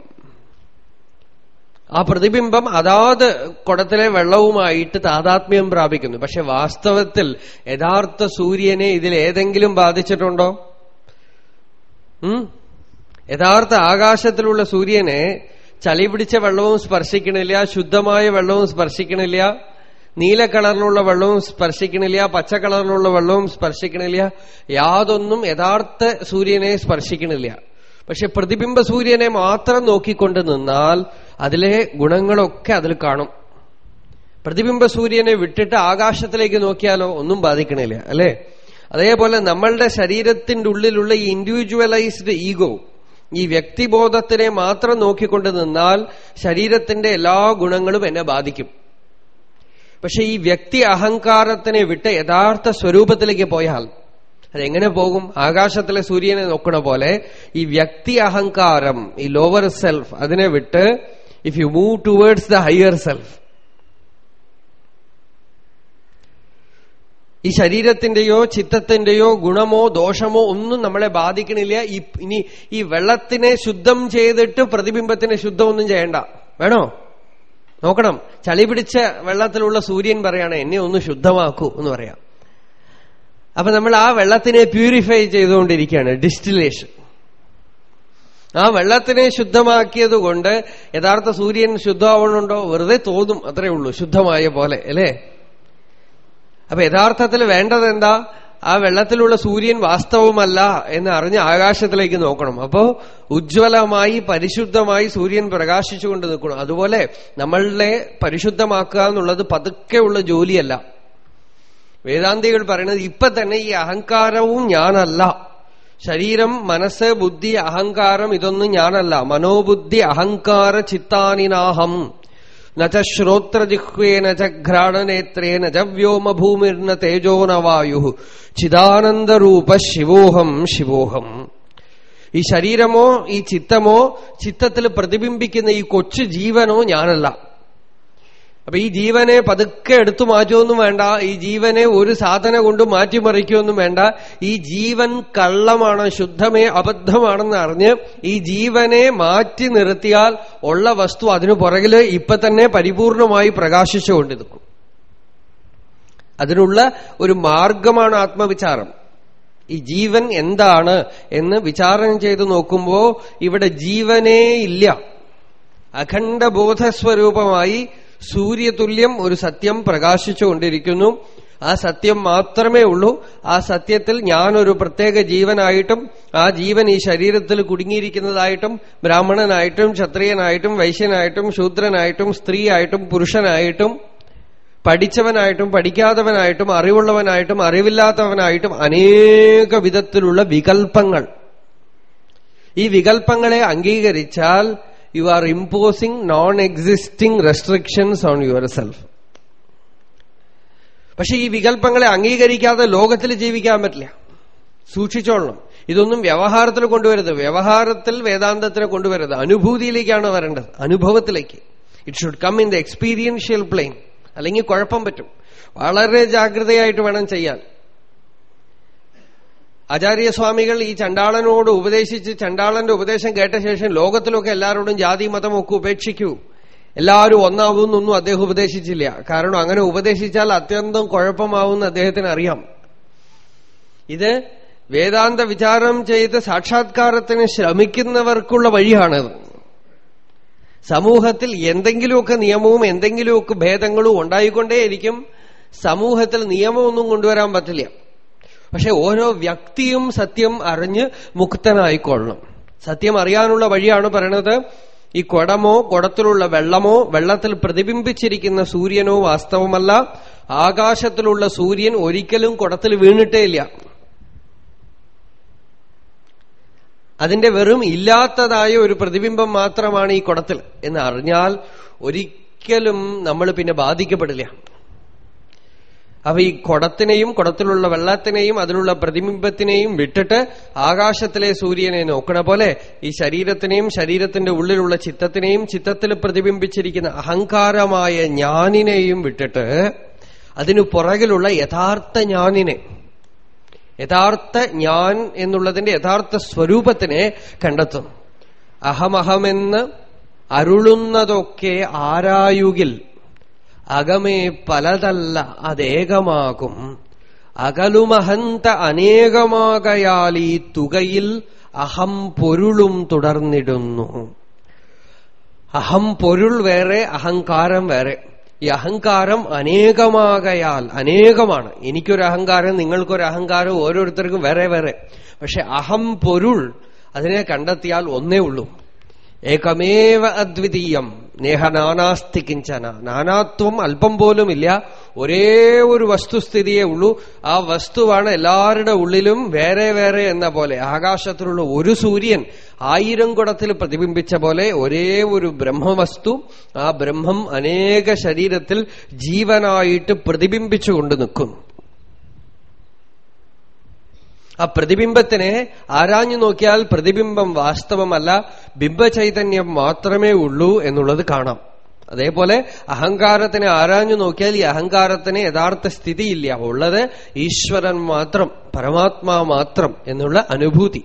ആ പ്രതിബിംബം അതാത് കുടത്തിലെ വെള്ളവുമായിട്ട് താതാത്മ്യം പ്രാപിക്കുന്നു. പക്ഷെ വാസ്തവത്തിൽ യഥാർത്ഥ സൂര്യനെ ഇതിൽ ഏതെങ്കിലും ബാധിച്ചിട്ടുണ്ടോ? യഥാർത്ഥ ആകാശത്തിലുള്ള സൂര്യനെ ചളി പിടിച്ച വെള്ളവും സ്പർശിക്കണില്ല ശുദ്ധമായ വെള്ളവും സ്പർശിക്കണില്ല നീല കളറിലുള്ള വെള്ളവും സ്പർശിക്കണില്ല പച്ച കളറിലുള്ള വെള്ളവും സ്പർശിക്കണില്ല യാതൊന്നും യഥാർത്ഥ സൂര്യനെ സ്പർശിക്കണില്ല. പക്ഷെ പ്രതിബിംബ സൂര്യനെ മാത്രം നോക്കിക്കൊണ്ട് നിന്നാൽ അതിലെ ഗുണങ്ങളൊക്കെ അതിൽ കാണും. പ്രതിബിംബ സൂര്യനെ വിട്ടിട്ട് ആകാശത്തിലേക്ക് നോക്കിയാലോ ഒന്നും ബാധിക്കണില്ല അല്ലെ? അതേപോലെ നമ്മളുടെ ശരീരത്തിന്റെ ഉള്ളിലുള്ള ഈ ഇൻഡിവിജ്വലൈസ്ഡ് ഈഗോ ഈ വ്യക്തിബോധത്തിനെ മാത്രം നോക്കിക്കൊണ്ട് നിന്നാൽ ശരീരത്തിന്റെ എല്ലാ ഗുണങ്ങളും എന്നെ ബാധിക്കും. പക്ഷെ ഈ വ്യക്തി അഹങ്കാരത്തിനെ വിട്ട് യഥാർത്ഥ സ്വരൂപത്തിലേക്ക് പോയാൽ അതെങ്ങനെ പോകും? ആകാശത്തിലെ സൂര്യനെ നോക്കണ പോലെ ഈ വ്യക്തി അഹങ്കാരം ഈ ലോവർ സെൽഫ് അതിനെ വിട്ട് if you move towards the higher self ഈ ശരീരത്തിന്റെയോ ചിത്തത്തിന്റെയോ ഗുണമോ ദോഷമോ ഒന്നും നമ്മളെ ബാധിക്കണില്ല. ഇനി ഈ വെള്ളത്തിനെ ശുദ്ധം ചെയ്തിട്ട് പ്രതിബിംബത്തിനെ ശുദ്ധമൊന്നും ചെയ്യണ്ട. വേണോ? നോക്കണം. ചളി പിടിച്ച വെള്ളത്തിലുള്ള സൂര്യൻ പറയാണ് എന്നെ ഒന്ന് ശുദ്ധമാക്കൂ എന്ന് പറയാം. അപ്പൊ നമ്മൾ ആ വെള്ളത്തിനെ പ്യൂരിഫൈ ചെയ്തുകൊണ്ടിരിക്കുകയാണ് ഡിസ്റ്റിലേഷൻ ആ വെള്ളത്തിനെ ശുദ്ധമാക്കിയത് കൊണ്ട് യഥാർത്ഥ സൂര്യൻ ശുദ്ധമാവണുണ്ടോ? വെറുതെ തോന്നും അത്രേ ഉള്ളൂ ശുദ്ധമായ പോലെ അല്ലേ? അപ്പൊ യഥാർത്ഥത്തിൽ വേണ്ടത് എന്താ? ആ വെള്ളത്തിലുള്ള സൂര്യൻ വാസ്തവമല്ല എന്ന് അറിഞ്ഞ് ആകാശത്തിലേക്ക് നോക്കണം. അപ്പോ ഉജ്ജ്വലമായി പരിശുദ്ധമായി സൂര്യൻ പ്രകാശിച്ചു പ്രകാശിച്ചുകൊണ്ട് നിൽക്കണം. അതുപോലെ നമ്മളെ പരിശുദ്ധമാക്കുക എന്നുള്ളത് പതുക്കെയുള്ള ജോലിയല്ല. വേദാന്തികൾ പറയുന്നത് ഇപ്പൊ തന്നെ ഈ അഹങ്കാരവും ഞാനല്ല. ശരീരം മനസ്സ് ബുദ്ധി അഹങ്കാരം ഇതൊന്നും ഞാനല്ല. മനോബുദ്ധി അഹങ്കാര ചിത്താനിനാഹം. നച ശ്രോത്രജിഹ്വേന ച ഘ്രാണനേത്രേന ച വ്യോമഭൂമിർന തേജോ ന വായു ചിദാനന്ദരൂപ ശിവോഹം ശിവോഹം ഈ ശരീരമോ ഈ ചിത്തമോ ചിത്തത്തിൽ പ്രതിബിംബിക്കുന്ന ഈ കൊച്ചു ജീവനോ ഞാനല്ല. അപ്പൊ ഈ ജീവനെ പതുക്കെ എടുത്തു മാറ്റുമൊന്നും വേണ്ട. ഈ ജീവനെ ഒരു സാധന കൊണ്ട് മാറ്റിമറിക്കുമെന്നും വേണ്ട. ഈ ജീവൻ കള്ളമാണ് ശുദ്ധമേ അബദ്ധമാണെന്ന് അറിഞ്ഞ് ഈ ജീവനെ മാറ്റി നിർത്തിയാൽ ഉള്ള വസ്തു അതിനു പുറകിൽ ഇപ്പൊ തന്നെ പരിപൂർണമായി പ്രകാശിച്ചുകൊണ്ട് നിൽക്കും അതിനുള്ള ഒരു മാർഗമാണ് ആത്മവിചാരം. ഈ ജീവൻ എന്താണ് എന്ന് വിചാരണം ചെയ്ത് നോക്കുമ്പോ ഇവിടെ ജീവനേ ഇല്ല. അഖണ്ഡ ബോധസ്വരൂപമായി സൂര്യതുല്യം ഒരു സത്യം പ്രകാശിച്ചുകൊണ്ടിരിക്കുന്നു. ആ സത്യം മാത്രമേ ഉള്ളൂ. ആ സത്യത്തിൽ ഞാനൊരു പ്രത്യേക ജീവനായിട്ടും ആ ജീവൻ ഈ ശരീരത്തിൽ കുടുങ്ങിയിരിക്കുന്നതായിട്ടും ബ്രാഹ്മണനായിട്ടും ക്ഷത്രിയനായിട്ടും വൈശ്യനായിട്ടും ശൂദ്രനായിട്ടും സ്ത്രീയായിട്ടും പുരുഷനായിട്ടും പഠിച്ചവനായിട്ടും പഠിക്കാത്തവനായിട്ടും അറിവുള്ളവനായിട്ടും അറിവില്ലാത്തവനായിട്ടും അനേക വിധത്തിലുള്ള വികൽപ്പങ്ങൾ. ഈ വികൽപ്പങ്ങളെ അംഗീകരിച്ചാൽ imposing non existing restrictions on yourself പക്ഷെ ഈ വികല്പങ്ങളെ അംഗീകരിക്കാതെ ലോകത്തിൽ ജീവിക്കാൻ പറ്റില്ല. സൂക്ഷിച്ചോളണം. ഇതൊന്നും വ്യവഹാരത്തിൽ കൊണ്ടുവരരുത്. വ്യവഹാരത്തിൽ വേദാന്തത്തിനെ കൊണ്ടുവരരുത്. അനുഭൂതിയിലേക്കാണ് വരേണ്ടത്. അനുഭവത്തിലേക്ക്. It should come in the experiential plane അല്ലെങ്കിൽ കുഴപ്പം പറ്റും. വളരെ ജാഗ്രതയായിട്ട് വേണം ചെയ്യാൻ. ആചാര്യസ്വാമികൾ ഈ ചണ്ടാളനോട് ഉപദേശിച്ച് ചണ്ടാളന്റെ ഉപദേശം കേട്ട ശേഷം ലോകത്തിലൊക്കെ എല്ലാവരോടും ജാതി മതമൊക്കെ ഉപേക്ഷിക്കൂ. എല്ലാവരും ഒന്നാവുമെന്നൊന്നും അദ്ദേഹം ഉപദേശിച്ചില്ല. കാരണം അങ്ങനെ ഉപദേശിച്ചാൽ അത്യന്തം കുഴപ്പമാവുമെന്ന് അദ്ദേഹത്തിന് അറിയാം. ഇത് വേദാന്ത വിചാരം ചെയ്ത് സാക്ഷാത്കാരത്തിന് ശ്രമിക്കുന്നവർക്കുള്ള വഴിയാണത് സമൂഹത്തിൽ എന്തെങ്കിലുമൊക്കെ നിയമവും എന്തെങ്കിലുമൊക്കെ ഭേദങ്ങളും ഉണ്ടായിക്കൊണ്ടേയിരിക്കും. സമൂഹത്തിൽ നിയമമൊന്നും കൊണ്ടുവരാൻ പറ്റില്ല. പക്ഷെ ഓരോ വ്യക്തിയും സത്യം അറിഞ്ഞ് മുക്തനായിക്കൊള്ളണം. സത്യം അറിയാനുള്ള വഴിയാണ് പറയണത് ഈ കുടമോ കുടത്തിലുള്ള വെള്ളമോ വെള്ളത്തിൽ പ്രതിബിംബിച്ചിരിക്കുന്ന സൂര്യനോ വാസ്തവമല്ല. ആകാശത്തിലുള്ള സൂര്യൻ ഒരിക്കലും കുടത്തിൽ വീണിട്ടേ ഇല്ല. അതിന്റെ വെറും ഇല്ലാത്തതായ ഒരു പ്രതിബിംബം മാത്രമാണ് ഈ കുടത്തിൽ എന്ന് അറിഞ്ഞാൽ ഒരിക്കലും നമ്മൾ പിന്നെ ബാധിക്കപ്പെടില്ല. അപ്പൊ ഈ കുടത്തിനെയും കുടത്തിലുള്ള വെള്ളത്തിനെയും അതിലുള്ള പ്രതിബിംബത്തിനെയും വിട്ടിട്ട് ആകാശത്തിലെ സൂര്യനെ നോക്കണ പോലെ ഈ ശരീരത്തിനെയും ശരീരത്തിന്റെ ഉള്ളിലുള്ള ചിത്തത്തിനെയും ചിത്തത്തിൽ പ്രതിബിംബിച്ചിരിക്കുന്ന അഹങ്കാരമായ ജ്ഞാനിനെയും വിട്ടിട്ട് അതിനു പുറകിലുള്ള യഥാർത്ഥ ജ്ഞാനിനെ യഥാർത്ഥ ഞാൻ എന്നുള്ളതിന്റെ യഥാർത്ഥ സ്വരൂപത്തിനെ കണ്ടെത്തും. അഹമഹമെന്ന് അരുളുന്നതൊക്കെ ആരായുകിൽ അകമേ പലതല്ല അതേകമാകും. അകലുമഹന്ത അനേകമാകയാൽ ഈ തുകയിൽ അഹം പൊരുളും തുടർന്നിടുന്നു. അഹം പൊരുൾ വേറെ അഹങ്കാരം വേറെ. ഈ അഹങ്കാരം അനേകമാകയാൽ അനേകമാണ്. എനിക്കൊരു അഹങ്കാരം നിങ്ങൾക്കൊരു അഹങ്കാരം ഓരോരുത്തർക്കും വേറെ വേറെ. പക്ഷെ അഹം പൊരുൾ അതിനെ കണ്ടെത്തിയാൽ ഒന്നേ ഉള്ളൂ. ഏകമേവ അദ്വിതീയം. നേഹ നാനാസ്തി കിഞ്ചന. നാനാത്വം അല്പം പോലും ഇല്ല. ഒരേ ഒരു വസ്തുസ്ഥിതിയെ ഉള്ളൂ. ആ വസ്തുവാണ് എല്ലാവരുടെ ഉള്ളിലും വേറെ വേറെ എന്ന പോലെ. ആകാശത്തിലുള്ള ഒരു സൂര്യൻ ആയിരം കുടത്തിൽ പ്രതിബിംബിച്ച പോലെ ഒരേ ഒരു ബ്രഹ്മവസ്തു ആ ബ്രഹ്മം അനേക ശരീരത്തിൽ ജീവനായിട്ട് പ്രതിബിംബിച്ചുകൊണ്ട് നിൽക്കുന്നു. ആ പ്രതിബിംബത്തിനെ ആരാഞ്ഞു നോക്കിയാൽ പ്രതിബിംബം വാസ്തവമല്ല ബിംബചൈതന്യം മാത്രമേ ഉള്ളൂ എന്നുള്ളത് കാണാം. അതേപോലെ അഹങ്കാരത്തിനെ ആരാഞ്ഞു നോക്കിയാൽ ഈ അഹങ്കാരത്തിന് യഥാർത്ഥ സ്ഥിതിയില്ല. ഉള്ളത് ഈശ്വരൻ മാത്രം പരമാത്മാ മാത്രം എന്നുള്ള അനുഭൂതി.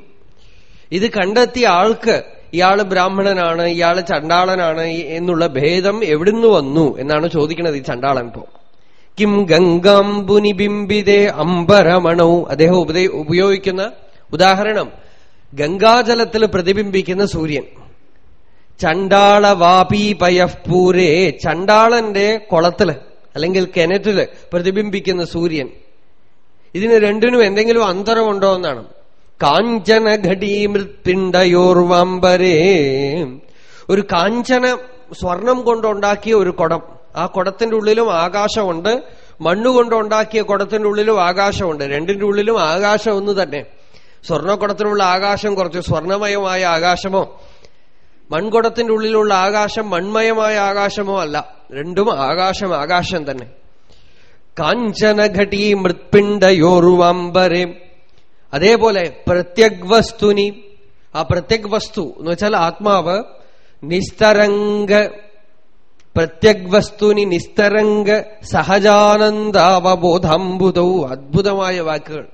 ഇത് കണ്ടെത്തിയ ആൾക്ക് ഇയാൾ ബ്രാഹ്മണനാണ് ഇയാൾ ചണ്ടാളനാണ് എന്നുള്ള ഭേദം എവിടുന്ന് വന്നു എന്നാണ് ചോദിക്കുന്നത് ഈ ചണ്ടാളൻ ഇപ്പോ. കിം ഗംഗാംബുനി ബിംബിതേ അംബരമണൗ. അദ്ദേഹം ഉപദേ ഉപയോഗിക്കുന്ന ഉദാഹരണം ഗംഗാജലത്തിൽ പ്രതിബിംബിക്കുന്ന സൂര്യൻ. ചണ്ടാള വാപീപയഃപൂരേ ചണ്ടാളന്റെ കുളത്തിൽ അല്ലെങ്കിൽ കിണറ്റിൽ പ്രതിബിംബിക്കുന്ന സൂര്യൻ. ഇതിന് രണ്ടിനും എന്തെങ്കിലും അന്തരമുണ്ടോ എന്നാണ്. കാഞ്ചന ഘടീ മൃത്പിണ്ടയോർവാംബരേ ഒരു കാഞ്ചന സ്വർണം കൊണ്ടുണ്ടാക്കിയ ഒരു കുടം. ആ കുടത്തിന്റെ ഉള്ളിലും ആകാശമുണ്ട്. മണ്ണുകൊണ്ടുണ്ടാക്കിയ കുടത്തിന്റെ ഉള്ളിലും ആകാശമുണ്ട്. രണ്ടിന്റെ ഉള്ളിലും ആകാശം ഒന്ന് തന്നെ. സ്വർണക്കുടത്തിലുള്ള ആകാശം കുറച്ച് സ്വർണമയമായ ആകാശമോ? മൺകുടത്തിന്റെ ഉള്ളിലുള്ള ആകാശം മൺമയമായ ആകാശമോ അല്ല. രണ്ടും ആകാശം ആകാശം തന്നെ. കാഞ്ചനഘടി മൃത്പിണ്ടയോർവാംബരെ അതേപോലെ പ്രത്യഗ്വസ്തുനി. ആ പ്രത്യഗ് വസ്തു എന്ന് വെച്ചാൽ ആത്മാവ് നിസ്തരംഗ പ്രത്യഗ്വസ്തുനി നിസ്തരംഗ സഹജാനന്ദാവബോധാംബുതൗ അദ്ഭുതമായ വാക്കുകൾ.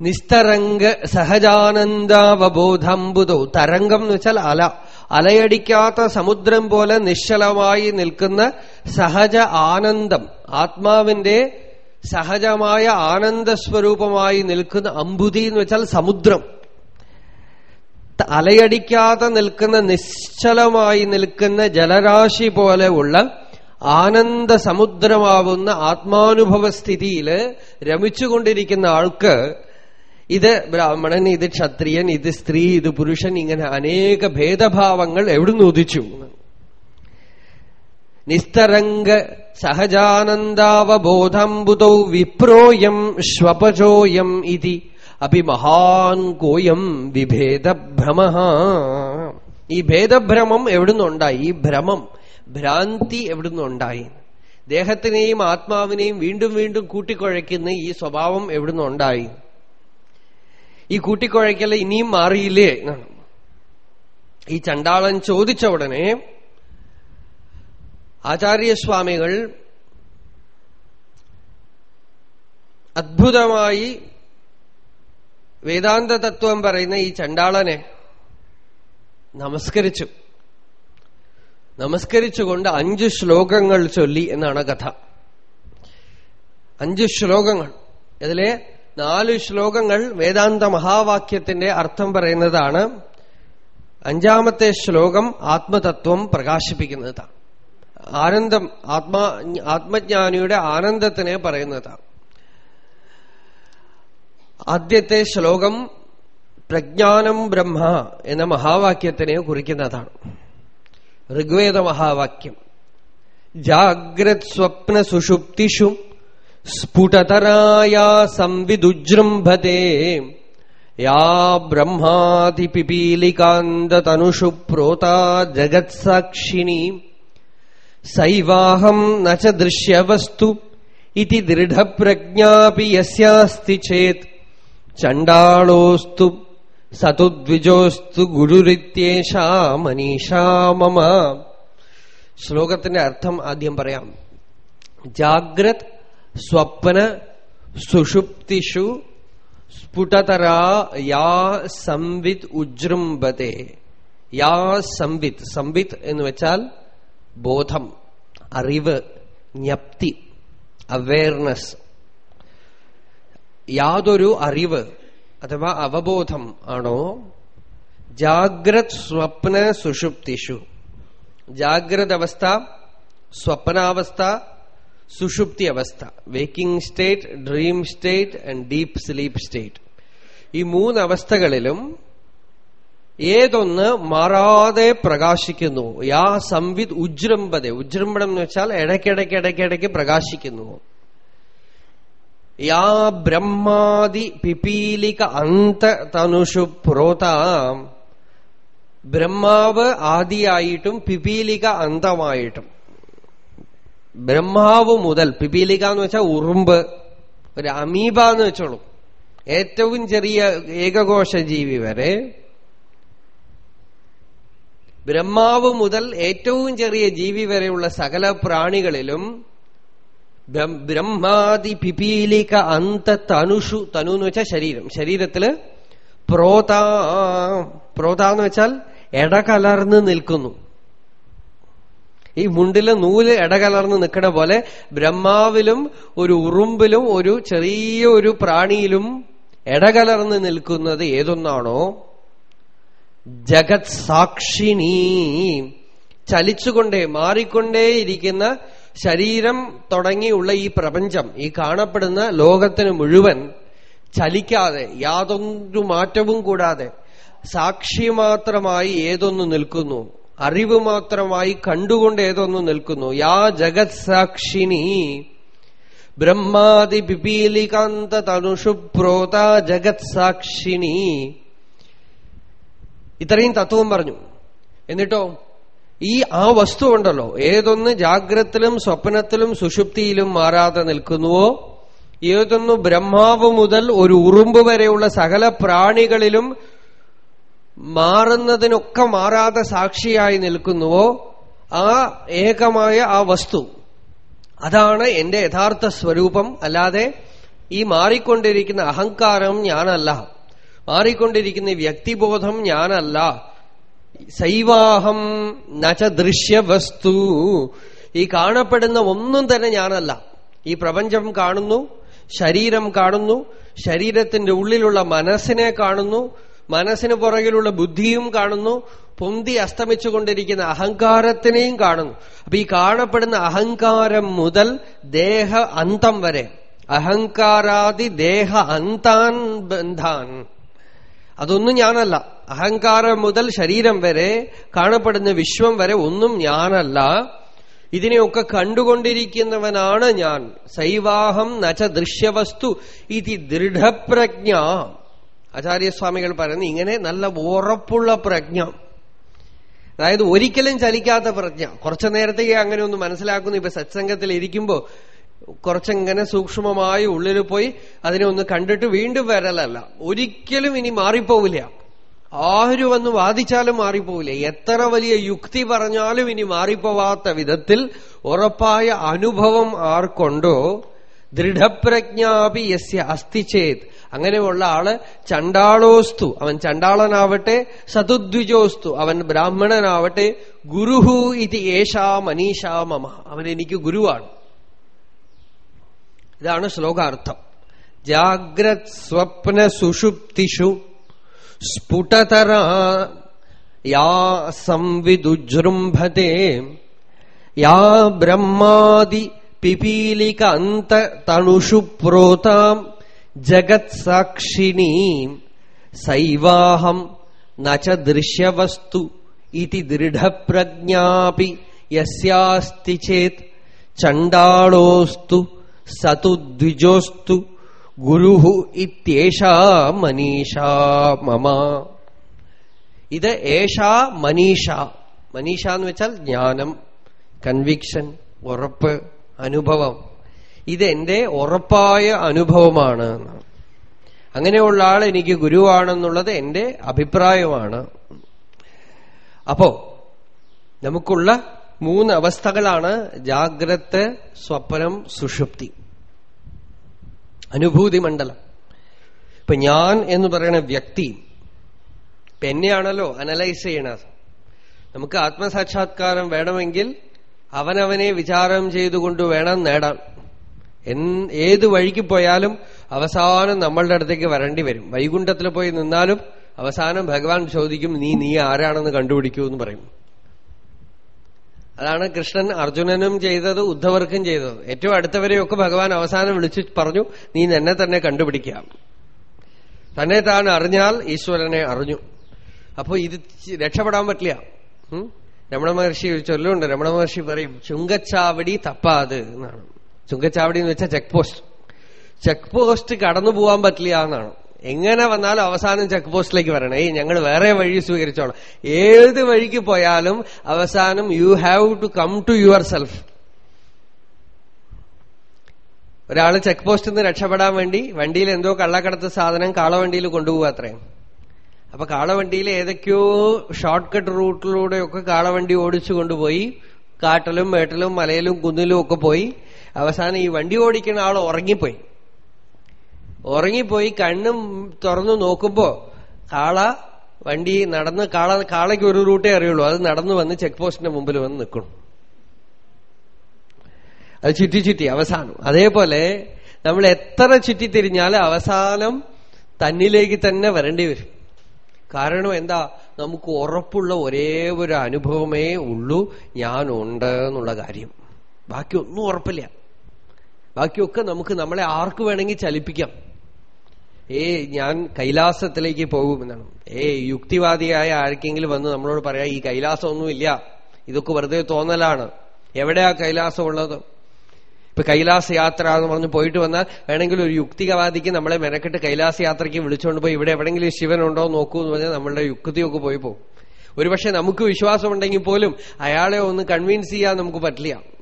നിസ്തരംഗ സഹജാനന്ദാവബോധാംബുതൗ തരംഗം എന്ന് വെച്ചാൽ അല. അലയടിക്കാത്ത സമുദ്രം പോലെ നിശ്ചലമായി നിൽക്കുന്ന സഹജ ആനന്ദം. ആത്മാവിന്റെ സഹജമായ ആനന്ദ സ്വരൂപമായി നിൽക്കുന്ന അമ്പുതി എന്ന് വെച്ചാൽ സമുദ്രം. അലയടിക്കാതെ നിൽക്കുന്ന നിശ്ചലമായി നിൽക്കുന്ന ജലരാശി പോലെ ഉള്ള ആനന്ദ സമുദ്രമാവുന്ന ആത്മാനുഭവ സ്ഥിതിയിൽ രമിച്ചുകൊണ്ടിരിക്കുന്ന ആൾക്ക് ഇത് ബ്രാഹ്മണൻ ഇത് ക്ഷത്രിയൻ ഇത് സ്ത്രീ ഇത് പുരുഷൻ ഇങ്ങനെ അനേക ഭേദഭാവങ്ങൾ എവിടുന്ന് ഉദിച്ചു? നിസ്തരംഗ സഹജാനന്ദാവബോധംബുതൗ വിപ്രോയം ശ്വപചോയം ഇതി. അപി മഹാൻ കോയം വിഭേദഭ്രമ. ഈ ഭേദഭ്രമം എവിടുന്നുണ്ടായി? ഈ ഭ്രമം ഭ്രാന്തി എവിടുന്നുണ്ടായി? ദേഹത്തിനെയും ആത്മാവിനെയും വീണ്ടും വീണ്ടും കൂട്ടിക്കുഴയ്ക്കുന്ന ഈ സ്വഭാവം എവിടുന്നുണ്ടായി? ഈ കൂട്ടിക്കുഴയ്ക്കൽ ഇനിയും മാറിയില്ലേ ഈ ചണ്ടാളൻ ചോദിച്ച ഉടനെ ആചാര്യസ്വാമികൾ അദ്ഭുതമായി വേദാന്ത തത്വം പറയുന്ന ഈ ചണ്ടാളനെ നമസ്കരിച്ചു. നമസ്കരിച്ചുകൊണ്ട് അഞ്ച് ശ്ലോകങ്ങൾ ചൊല്ലി എന്നാണ് കഥ. അഞ്ച് ശ്ലോകങ്ങൾ. ഇതിലെ നാല് ശ്ലോകങ്ങൾ വേദാന്ത മഹാവാക്യത്തിന്റെ അർത്ഥം പറയുന്നതാണ്. അഞ്ചാമത്തെ ശ്ലോകം ആത്മതത്വം പ്രകാശിപ്പിക്കുന്നതാണ്. ആനന്ദം ആത്മാ ആത്മജ്ഞാനിയുടെ ആനന്ദത്തിനെ പറയുന്നതാണ്. ആദ്യത്തെ ശ്ലോകം പ്രജ്ഞാനം ബ്രഹ്മ എന്ന മഹാവാക്യത്തിനെ കുറിക്കുന്നതാണ്. ഋഗ്വേദ മഹാവാക്യം. ജാഗ്രത് സ്വപ്ന സുഷുപ്തിഷു സ്ഫുടതരായ സംവിദുജൃംഭത്തെ യാ ബ്രഹ്മാതിപിപീലികാന്തതനുഷു പ്രോതാ ജഗത്സാക്ഷിണി. സൈവാഹം ന ച ദൃശ്യവസ്തു ഇതി ദൃഢപ്രജ്ഞാപി യസ്യാസ്തി ചേത്. ചണ്ടാളോസ്തു സതുദ്വിജോസ്തു ഗുരുരിത്യേഷാ മനീഷാ മമ. ശ്ലോകത്തിന്റെ അർത്ഥം ആദ്യം പറയാം. ജാഗ്രത് സ്വപ്ന സുഷുപ്തിഷു സ്ഫുടതരാ യാ സംവിത് ഉജൃംബത്തെ യാ സംവിത് സംവിത് എന്ന് വെച്ചാൽ ബോധം അറിവ് ജ്ഞപ്തി അവയർനെസ് യാതൊരു അറിവ് അഥവാ അവബോധം ആണോ? ജാഗ്രത് സ്വപ്ന സുഷുപ്തിഷു. ജാഗ്രത അവസ്ഥ സ്വപ്നാവസ്ഥ സുഷുപ്തി അവസ്ഥ. Waking state dream state and deep sleep state. ഈ മൂന്ന് അവസ്ഥകളിലും ഏതൊന്ന് മാറാതെ പ്രകാശിക്കുന്നു? യാ സംവിത് ഉജ്രംബത ഉജ്രംബണം എന്ന് വെച്ചാൽ ഇടയ്ക്കിടയ്ക്ക് ഇടയ്ക്കിടയ്ക്ക് പ്രകാശിക്കുന്നു. യാ ബ്രഹ്മാതി പിപീലിക അന്ത തനുഷു പ്രോത. ബ്രഹ്മാവ് ആദിയായിട്ടും പിപീലിക അന്തമായിട്ടും. ബ്രഹ്മാവ് മുതൽ പിപീലിക എന്ന് വെച്ചാൽ ഉറുമ്പ് ഒരു അമീബ എന്ന് വെച്ചോളൂ. ഏറ്റവും ചെറിയ ഏകകോശ ജീവി വരെ. ബ്രഹ്മാവ് മുതൽ ഏറ്റവും ചെറിയ ജീവി വരെയുള്ള സകല പ്രാണികളിലും ബ്രഹ്മാദി പിപീലിക അന്ത തനുഷു തനു എന്ന് വെച്ചാൽ ശരീരം. ശരീരത്തിൽ പ്രോത പ്രോത എന്ന് വെച്ചാൽ എടകലർന്ന് നിൽക്കുന്നു. ഈ മുണ്ടിലെ നൂൽ ഇടകലർന്ന് നിൽക്കണ പോലെ ബ്രഹ്മാവിലും ഒരു ഉറുമ്പിലും ഒരു ചെറിയ ഒരു പ്രാണിയിലും ഇടകലർന്ന് നിൽക്കുന്നത് ഏതൊന്നാണോ? ജഗത് സാക്ഷിണി. ചലിച്ചുകൊണ്ടേ മാറിക്കൊണ്ടേയിരിക്കുന്ന ശരീരം തുടങ്ങിയുള്ള ഈ പ്രപഞ്ചം ഈ കാണപ്പെടുന്ന ലോകത്തിന് മുഴുവൻ ചലിക്കാതെ യാതൊരു മാറ്റവും കൂടാതെ സാക്ഷി മാത്രമായി ഏതൊന്ന് നിൽക്കുന്നു അറിവ് മാത്രമായി കണ്ടുകൊണ്ട് ഏതൊന്ന് നിൽക്കുന്നു. യാ ജഗത് സാക്ഷിനി ബ്രഹ്മാതി പിപീലികാന്ത തനുഷു പ്രോത ജഗത് സാക്ഷിണി ഇത്രയും തത്വം പറഞ്ഞു. എന്നിട്ടോ ഈ ആ വസ്തു ഉണ്ടല്ലോ. ഏതൊന്ന് ജാഗ്രത്തിലും സ്വപ്നത്തിലും സുഷുപ്തിയിലും മാറാതെ നിൽക്കുന്നുവോ ഏതൊന്നു ബ്രഹ്മാവ് മുതൽ ഒരു ഉറുമ്പ് വരെയുള്ള സകല പ്രാണികളിലും മാറുന്നതിനൊക്കെ മാറാതെ സാക്ഷിയായി നിൽക്കുന്നുവോ ആ ഏകമായ ആ വസ്തു. അതാണ് എന്റെ യഥാർത്ഥ സ്വരൂപം. അല്ലാതെ ഈ മാറിക്കൊണ്ടിരിക്കുന്ന അഹങ്കാരം ഞാനല്ല. മാറിക്കൊണ്ടിരിക്കുന്ന വ്യക്തിബോധം ഞാനല്ല. സൈവാഹം നച ദൃശ്യവസ്തു. ഈ കാണപ്പെടുന്ന ഒന്നും തന്നെ ഞാനല്ല. ഈ പ്രപഞ്ചം കാണുന്നു ശരീരം കാണുന്നു ശരീരത്തിന്റെ ഉള്ളിലുള്ള മനസ്സിനെ കാണുന്നു മനസ്സിന് പുറകിലുള്ള ബുദ്ധിയും കാണുന്നു പൊന്തി അസ്തമിച്ചുകൊണ്ടിരിക്കുന്ന അഹങ്കാരത്തിനെയും കാണുന്നു. അപ്പൊ ഈ കാണപ്പെടുന്ന അഹങ്കാരം മുതൽ ദേഹ അന്തം വരെ. അഹങ്കാരാദി ദേഹ അന്താൻ ബന്ധാൻ. അതൊന്നും ഞാനല്ല. അഹങ്കാരം മുതൽ ശരീരം വരെ കാണപ്പെടുന്ന വിശ്വം വരെ ഒന്നും ഞാനല്ല. ഇതിനെയൊക്കെ കണ്ടുകൊണ്ടിരിക്കുന്നവനാണ് ഞാൻ. സൈവാഹം നച്ച ദൃശ്യവസ്തു ഇത് ദൃഢപ്രജ്ഞ. ആചാര്യസ്വാമികൾ പറയുന്നു ഇങ്ങനെ നല്ല ഉറപ്പുള്ള പ്രജ്ഞ. അതായത് ഒരിക്കലും ചലിക്കാത്ത പ്രജ്ഞ. കുറച്ചു നേരത്തേക്ക് അങ്ങനെ ഒന്ന് മനസ്സിലാക്കുന്നു. ഇപ്പൊ സത്സംഗത്തിൽ ഇരിക്കുമ്പോ കുറച്ചെങ്ങനെ സൂക്ഷ്മമായി ഉള്ളിൽ പോയി അതിനെ ഒന്ന് കണ്ടിട്ട് വീണ്ടും വരലല്ല. ഒരിക്കലും ഇനി മാറിപ്പോവില്ല. ആര് വന്ന് വാദിച്ചാലും മാറിപ്പോവില്ല. എത്ര വലിയ യുക്തി പറഞ്ഞാലും ഇനി മാറിപ്പോവാത്ത വിധത്തിൽ ഉറപ്പായ അനുഭവം ആർക്കൊണ്ടോ? ദൃഢപ്രജ്ഞാപി യസ്യ അസ്ഥിച്ചേത് ചേത് അങ്ങനെയുള്ള ആൾ ചണ്ടാളോസ്തു. അവൻ ചണ്ടാളനാവട്ടെ സതുദ്വിജോസ്തു. അവൻ ബ്രാഹ്മണനാവട്ടെ ഗുരുഹു ഇത് ഏഷാ മനീഷാ മമ. അവൻ എനിക്ക് ഗുരുവാണ്. ഇതാണ് ശ്ലോകാർത്ഥം. ജാഗ്രത് സ്വപ്ന സുഷുപ്തിഷു സ്ഫുടതര യാ സംവിദുജൃംഭത്തെ യാ ബ്രഹ്മാദി പിപീലിക അന്ത തണുഷു പ്രോതാം ജഗത് സാക്ഷിണീ സൈവാഹം നച്ച ദൃശ്യവസ്തു ഇതി ദൃഢപ്രജ്ഞാപി യസ്യാസ്തി ചേത് ചണ്ടാളോസ്തു സതു ദ്വിജോസ്തു ഗുരുഹു ഇത്യേഷാ മനീഷ മമ. ഇത് ഏഷാ മനീഷ. മനീഷ എന്ന് വെച്ചാൽ ജ്ഞാനം കൺവിക്ഷൻ ഉറപ്പ് അനുഭവം. ഇതെന്റെ ഉറപ്പായ അനുഭവമാണ്. അങ്ങനെയുള്ള ആൾ എനിക്ക് ഗുരുവാണെന്നുള്ളത് എന്റെ അഭിപ്രായമാണ്. അപ്പോ നമുക്കുള്ള മൂന്ന് അവസ്ഥകളാണ് ജാഗ്രത് സ്വപ്നം സുഷുപ്തി. അനുഭൂതി മണ്ഡലം. ഇപ്പൊ ഞാൻ എന്ന് പറയുന്ന വ്യക്തി ഇപ്പൊ എന്നെയാണല്ലോ അനലൈസ് ചെയ്യണത്. നമുക്ക് ആത്മസാക്ഷാത്കാരം വേണമെങ്കിൽ അവനവനെ വിചാരം ചെയ്തുകൊണ്ട് വേണം നേടാൻ. ഏത് വഴിക്ക് പോയാലും അവസാനം നമ്മളുടെ അടുത്തേക്ക് വരേണ്ടി വരും. വൈകുണ്ഠത്തിൽ പോയി നിന്നാലും അവസാനം ഭഗവാൻ ചോദിക്കും നീ നീ ആരാണെന്ന് കണ്ടുപിടിക്കൂ എന്ന് പറയും. അതാണ് കൃഷ്ണൻ അർജുനനും ചെയ്തത് ഉദ്ധവർക്കും ചെയ്തത്. ഏറ്റവും അടുത്തവരെയൊക്കെ ഭഗവാൻ അവസാനം വിളിച്ചു പറഞ്ഞു നീ എന്നെ തന്നെ കണ്ടുപിടിക്കാം. തന്നെ താൻ അറിഞ്ഞാൽ ഈശ്വരനെ അറിഞ്ഞു. അപ്പോ ഇത് രക്ഷപ്പെടാൻ പറ്റില്ല. രമണ മഹർഷി ഒരു ചൊല്ലുണ്ട്. രമണ മഹർഷി പറയും ചുങ്കച്ചാവടി തപ്പാത് എന്നാണ്. ചുങ്കച്ചാവടി എന്ന് വെച്ചാൽ ചെക്ക് പോസ്റ്റ് ചെക്ക് പോസ്റ്റ് കടന്നു പോകാൻ പറ്റില്ല എന്നാണ്. എങ്ങനെ വന്നാലും അവസാനം ചെക്ക് പോസ്റ്റിലേക്ക് വരണം. ഏയ് ഞങ്ങൾ വേറെ വഴി സ്വീകരിച്ചോളാം. ഏത് വഴിക്ക് പോയാലും അവസാനം you have to come to yourself ഒരാൾ ചെക്ക് പോസ്റ്റിൽ നിന്ന് രക്ഷപ്പെടാൻ വേണ്ടി വണ്ടിയിൽ എന്തോ കള്ളക്കടത്ത സാധനം കാളവണ്ടിയിൽ കൊണ്ടുപോകുക അത്രയും അപ്പൊ കാളവണ്ടിയിൽ ഏതൊക്കെയോ ഷോർട്ട് കട്ട് റൂട്ടിലൂടെയൊക്കെ കാളവണ്ടി ഓടിച്ചു കൊണ്ടുപോയി കാട്ടിലും മേട്ടിലും മലയിലും കുന്നിലും ഒക്കെ പോയി. അവസാനം ഈ വണ്ടി ഓടിക്കുന്ന ആൾ ഉറങ്ങിപ്പോയി. ഉറങ്ങിപ്പോയി കണ്ണും തുറന്നു നോക്കുമ്പോ കാള വണ്ടി നടന്ന് കാള കാളയ്ക്ക് ഒരു റൂട്ടേ അറിയുള്ളൂ. അത് നടന്നു വന്ന് ചെക്ക് പോസ്റ്റിന്റെ മുമ്പിൽ വന്ന് നിൽക്കണം. അത് ചുറ്റി ചുറ്റി അവസാനം. അതേപോലെ നമ്മൾ എത്ര ചുറ്റിത്തിരിഞ്ഞാലും അവസാനം തന്നിലേക്ക് തന്നെ വരേണ്ടി വരും. കാരണം എന്താ? നമുക്ക് ഉറപ്പുള്ള ഒരേ ഒരു അനുഭവമേ ഉള്ളൂ. ഞാനുണ്ട് എന്നുള്ള കാര്യം. ബാക്കിയൊന്നും ഉറപ്പില്ല. ബാക്കിയൊക്കെ നമുക്ക് നമ്മളെ ആർക്ക് വേണമെങ്കിൽ ചലിപ്പിക്കാം. ഏ ഞാൻ കൈലാസത്തിലേക്ക് പോകുമെന്നാണ് ഏ യുക്തിവാദിയായ ആർക്കെങ്കിലും വന്ന് നമ്മളോട് പറയാ ഈ കൈലാസമൊന്നുമില്ല. ഇതൊക്കെ വെറുതെ തോന്നലാണ്. എവിടെയാ കൈലാസം ഉള്ളത് ഇപ്പൊ കൈലാസ യാത്ര എന്ന് പറഞ്ഞ് പോയിട്ട് വന്നാൽ വേണമെങ്കിൽ ഒരു യുക്തികവാദിക്ക് നമ്മളെ മെനക്കെട്ട് കൈലാസ യാത്രയ്ക്ക് വിളിച്ചുകൊണ്ട് പോയി. ഇവിടെ എവിടെയെങ്കിലും ശിവനുണ്ടോ നോക്കൂ എന്ന് പറഞ്ഞാൽ നമ്മളുടെ യുക്തിയൊക്കെ പോയി പോകും. ഒരുപക്ഷെ നമുക്ക് വിശ്വാസമുണ്ടെങ്കിൽ പോലും അയാളെ ഒന്ന് കൺവിൻസ് ചെയ്യാൻ നമുക്ക് പറ്റില്ല.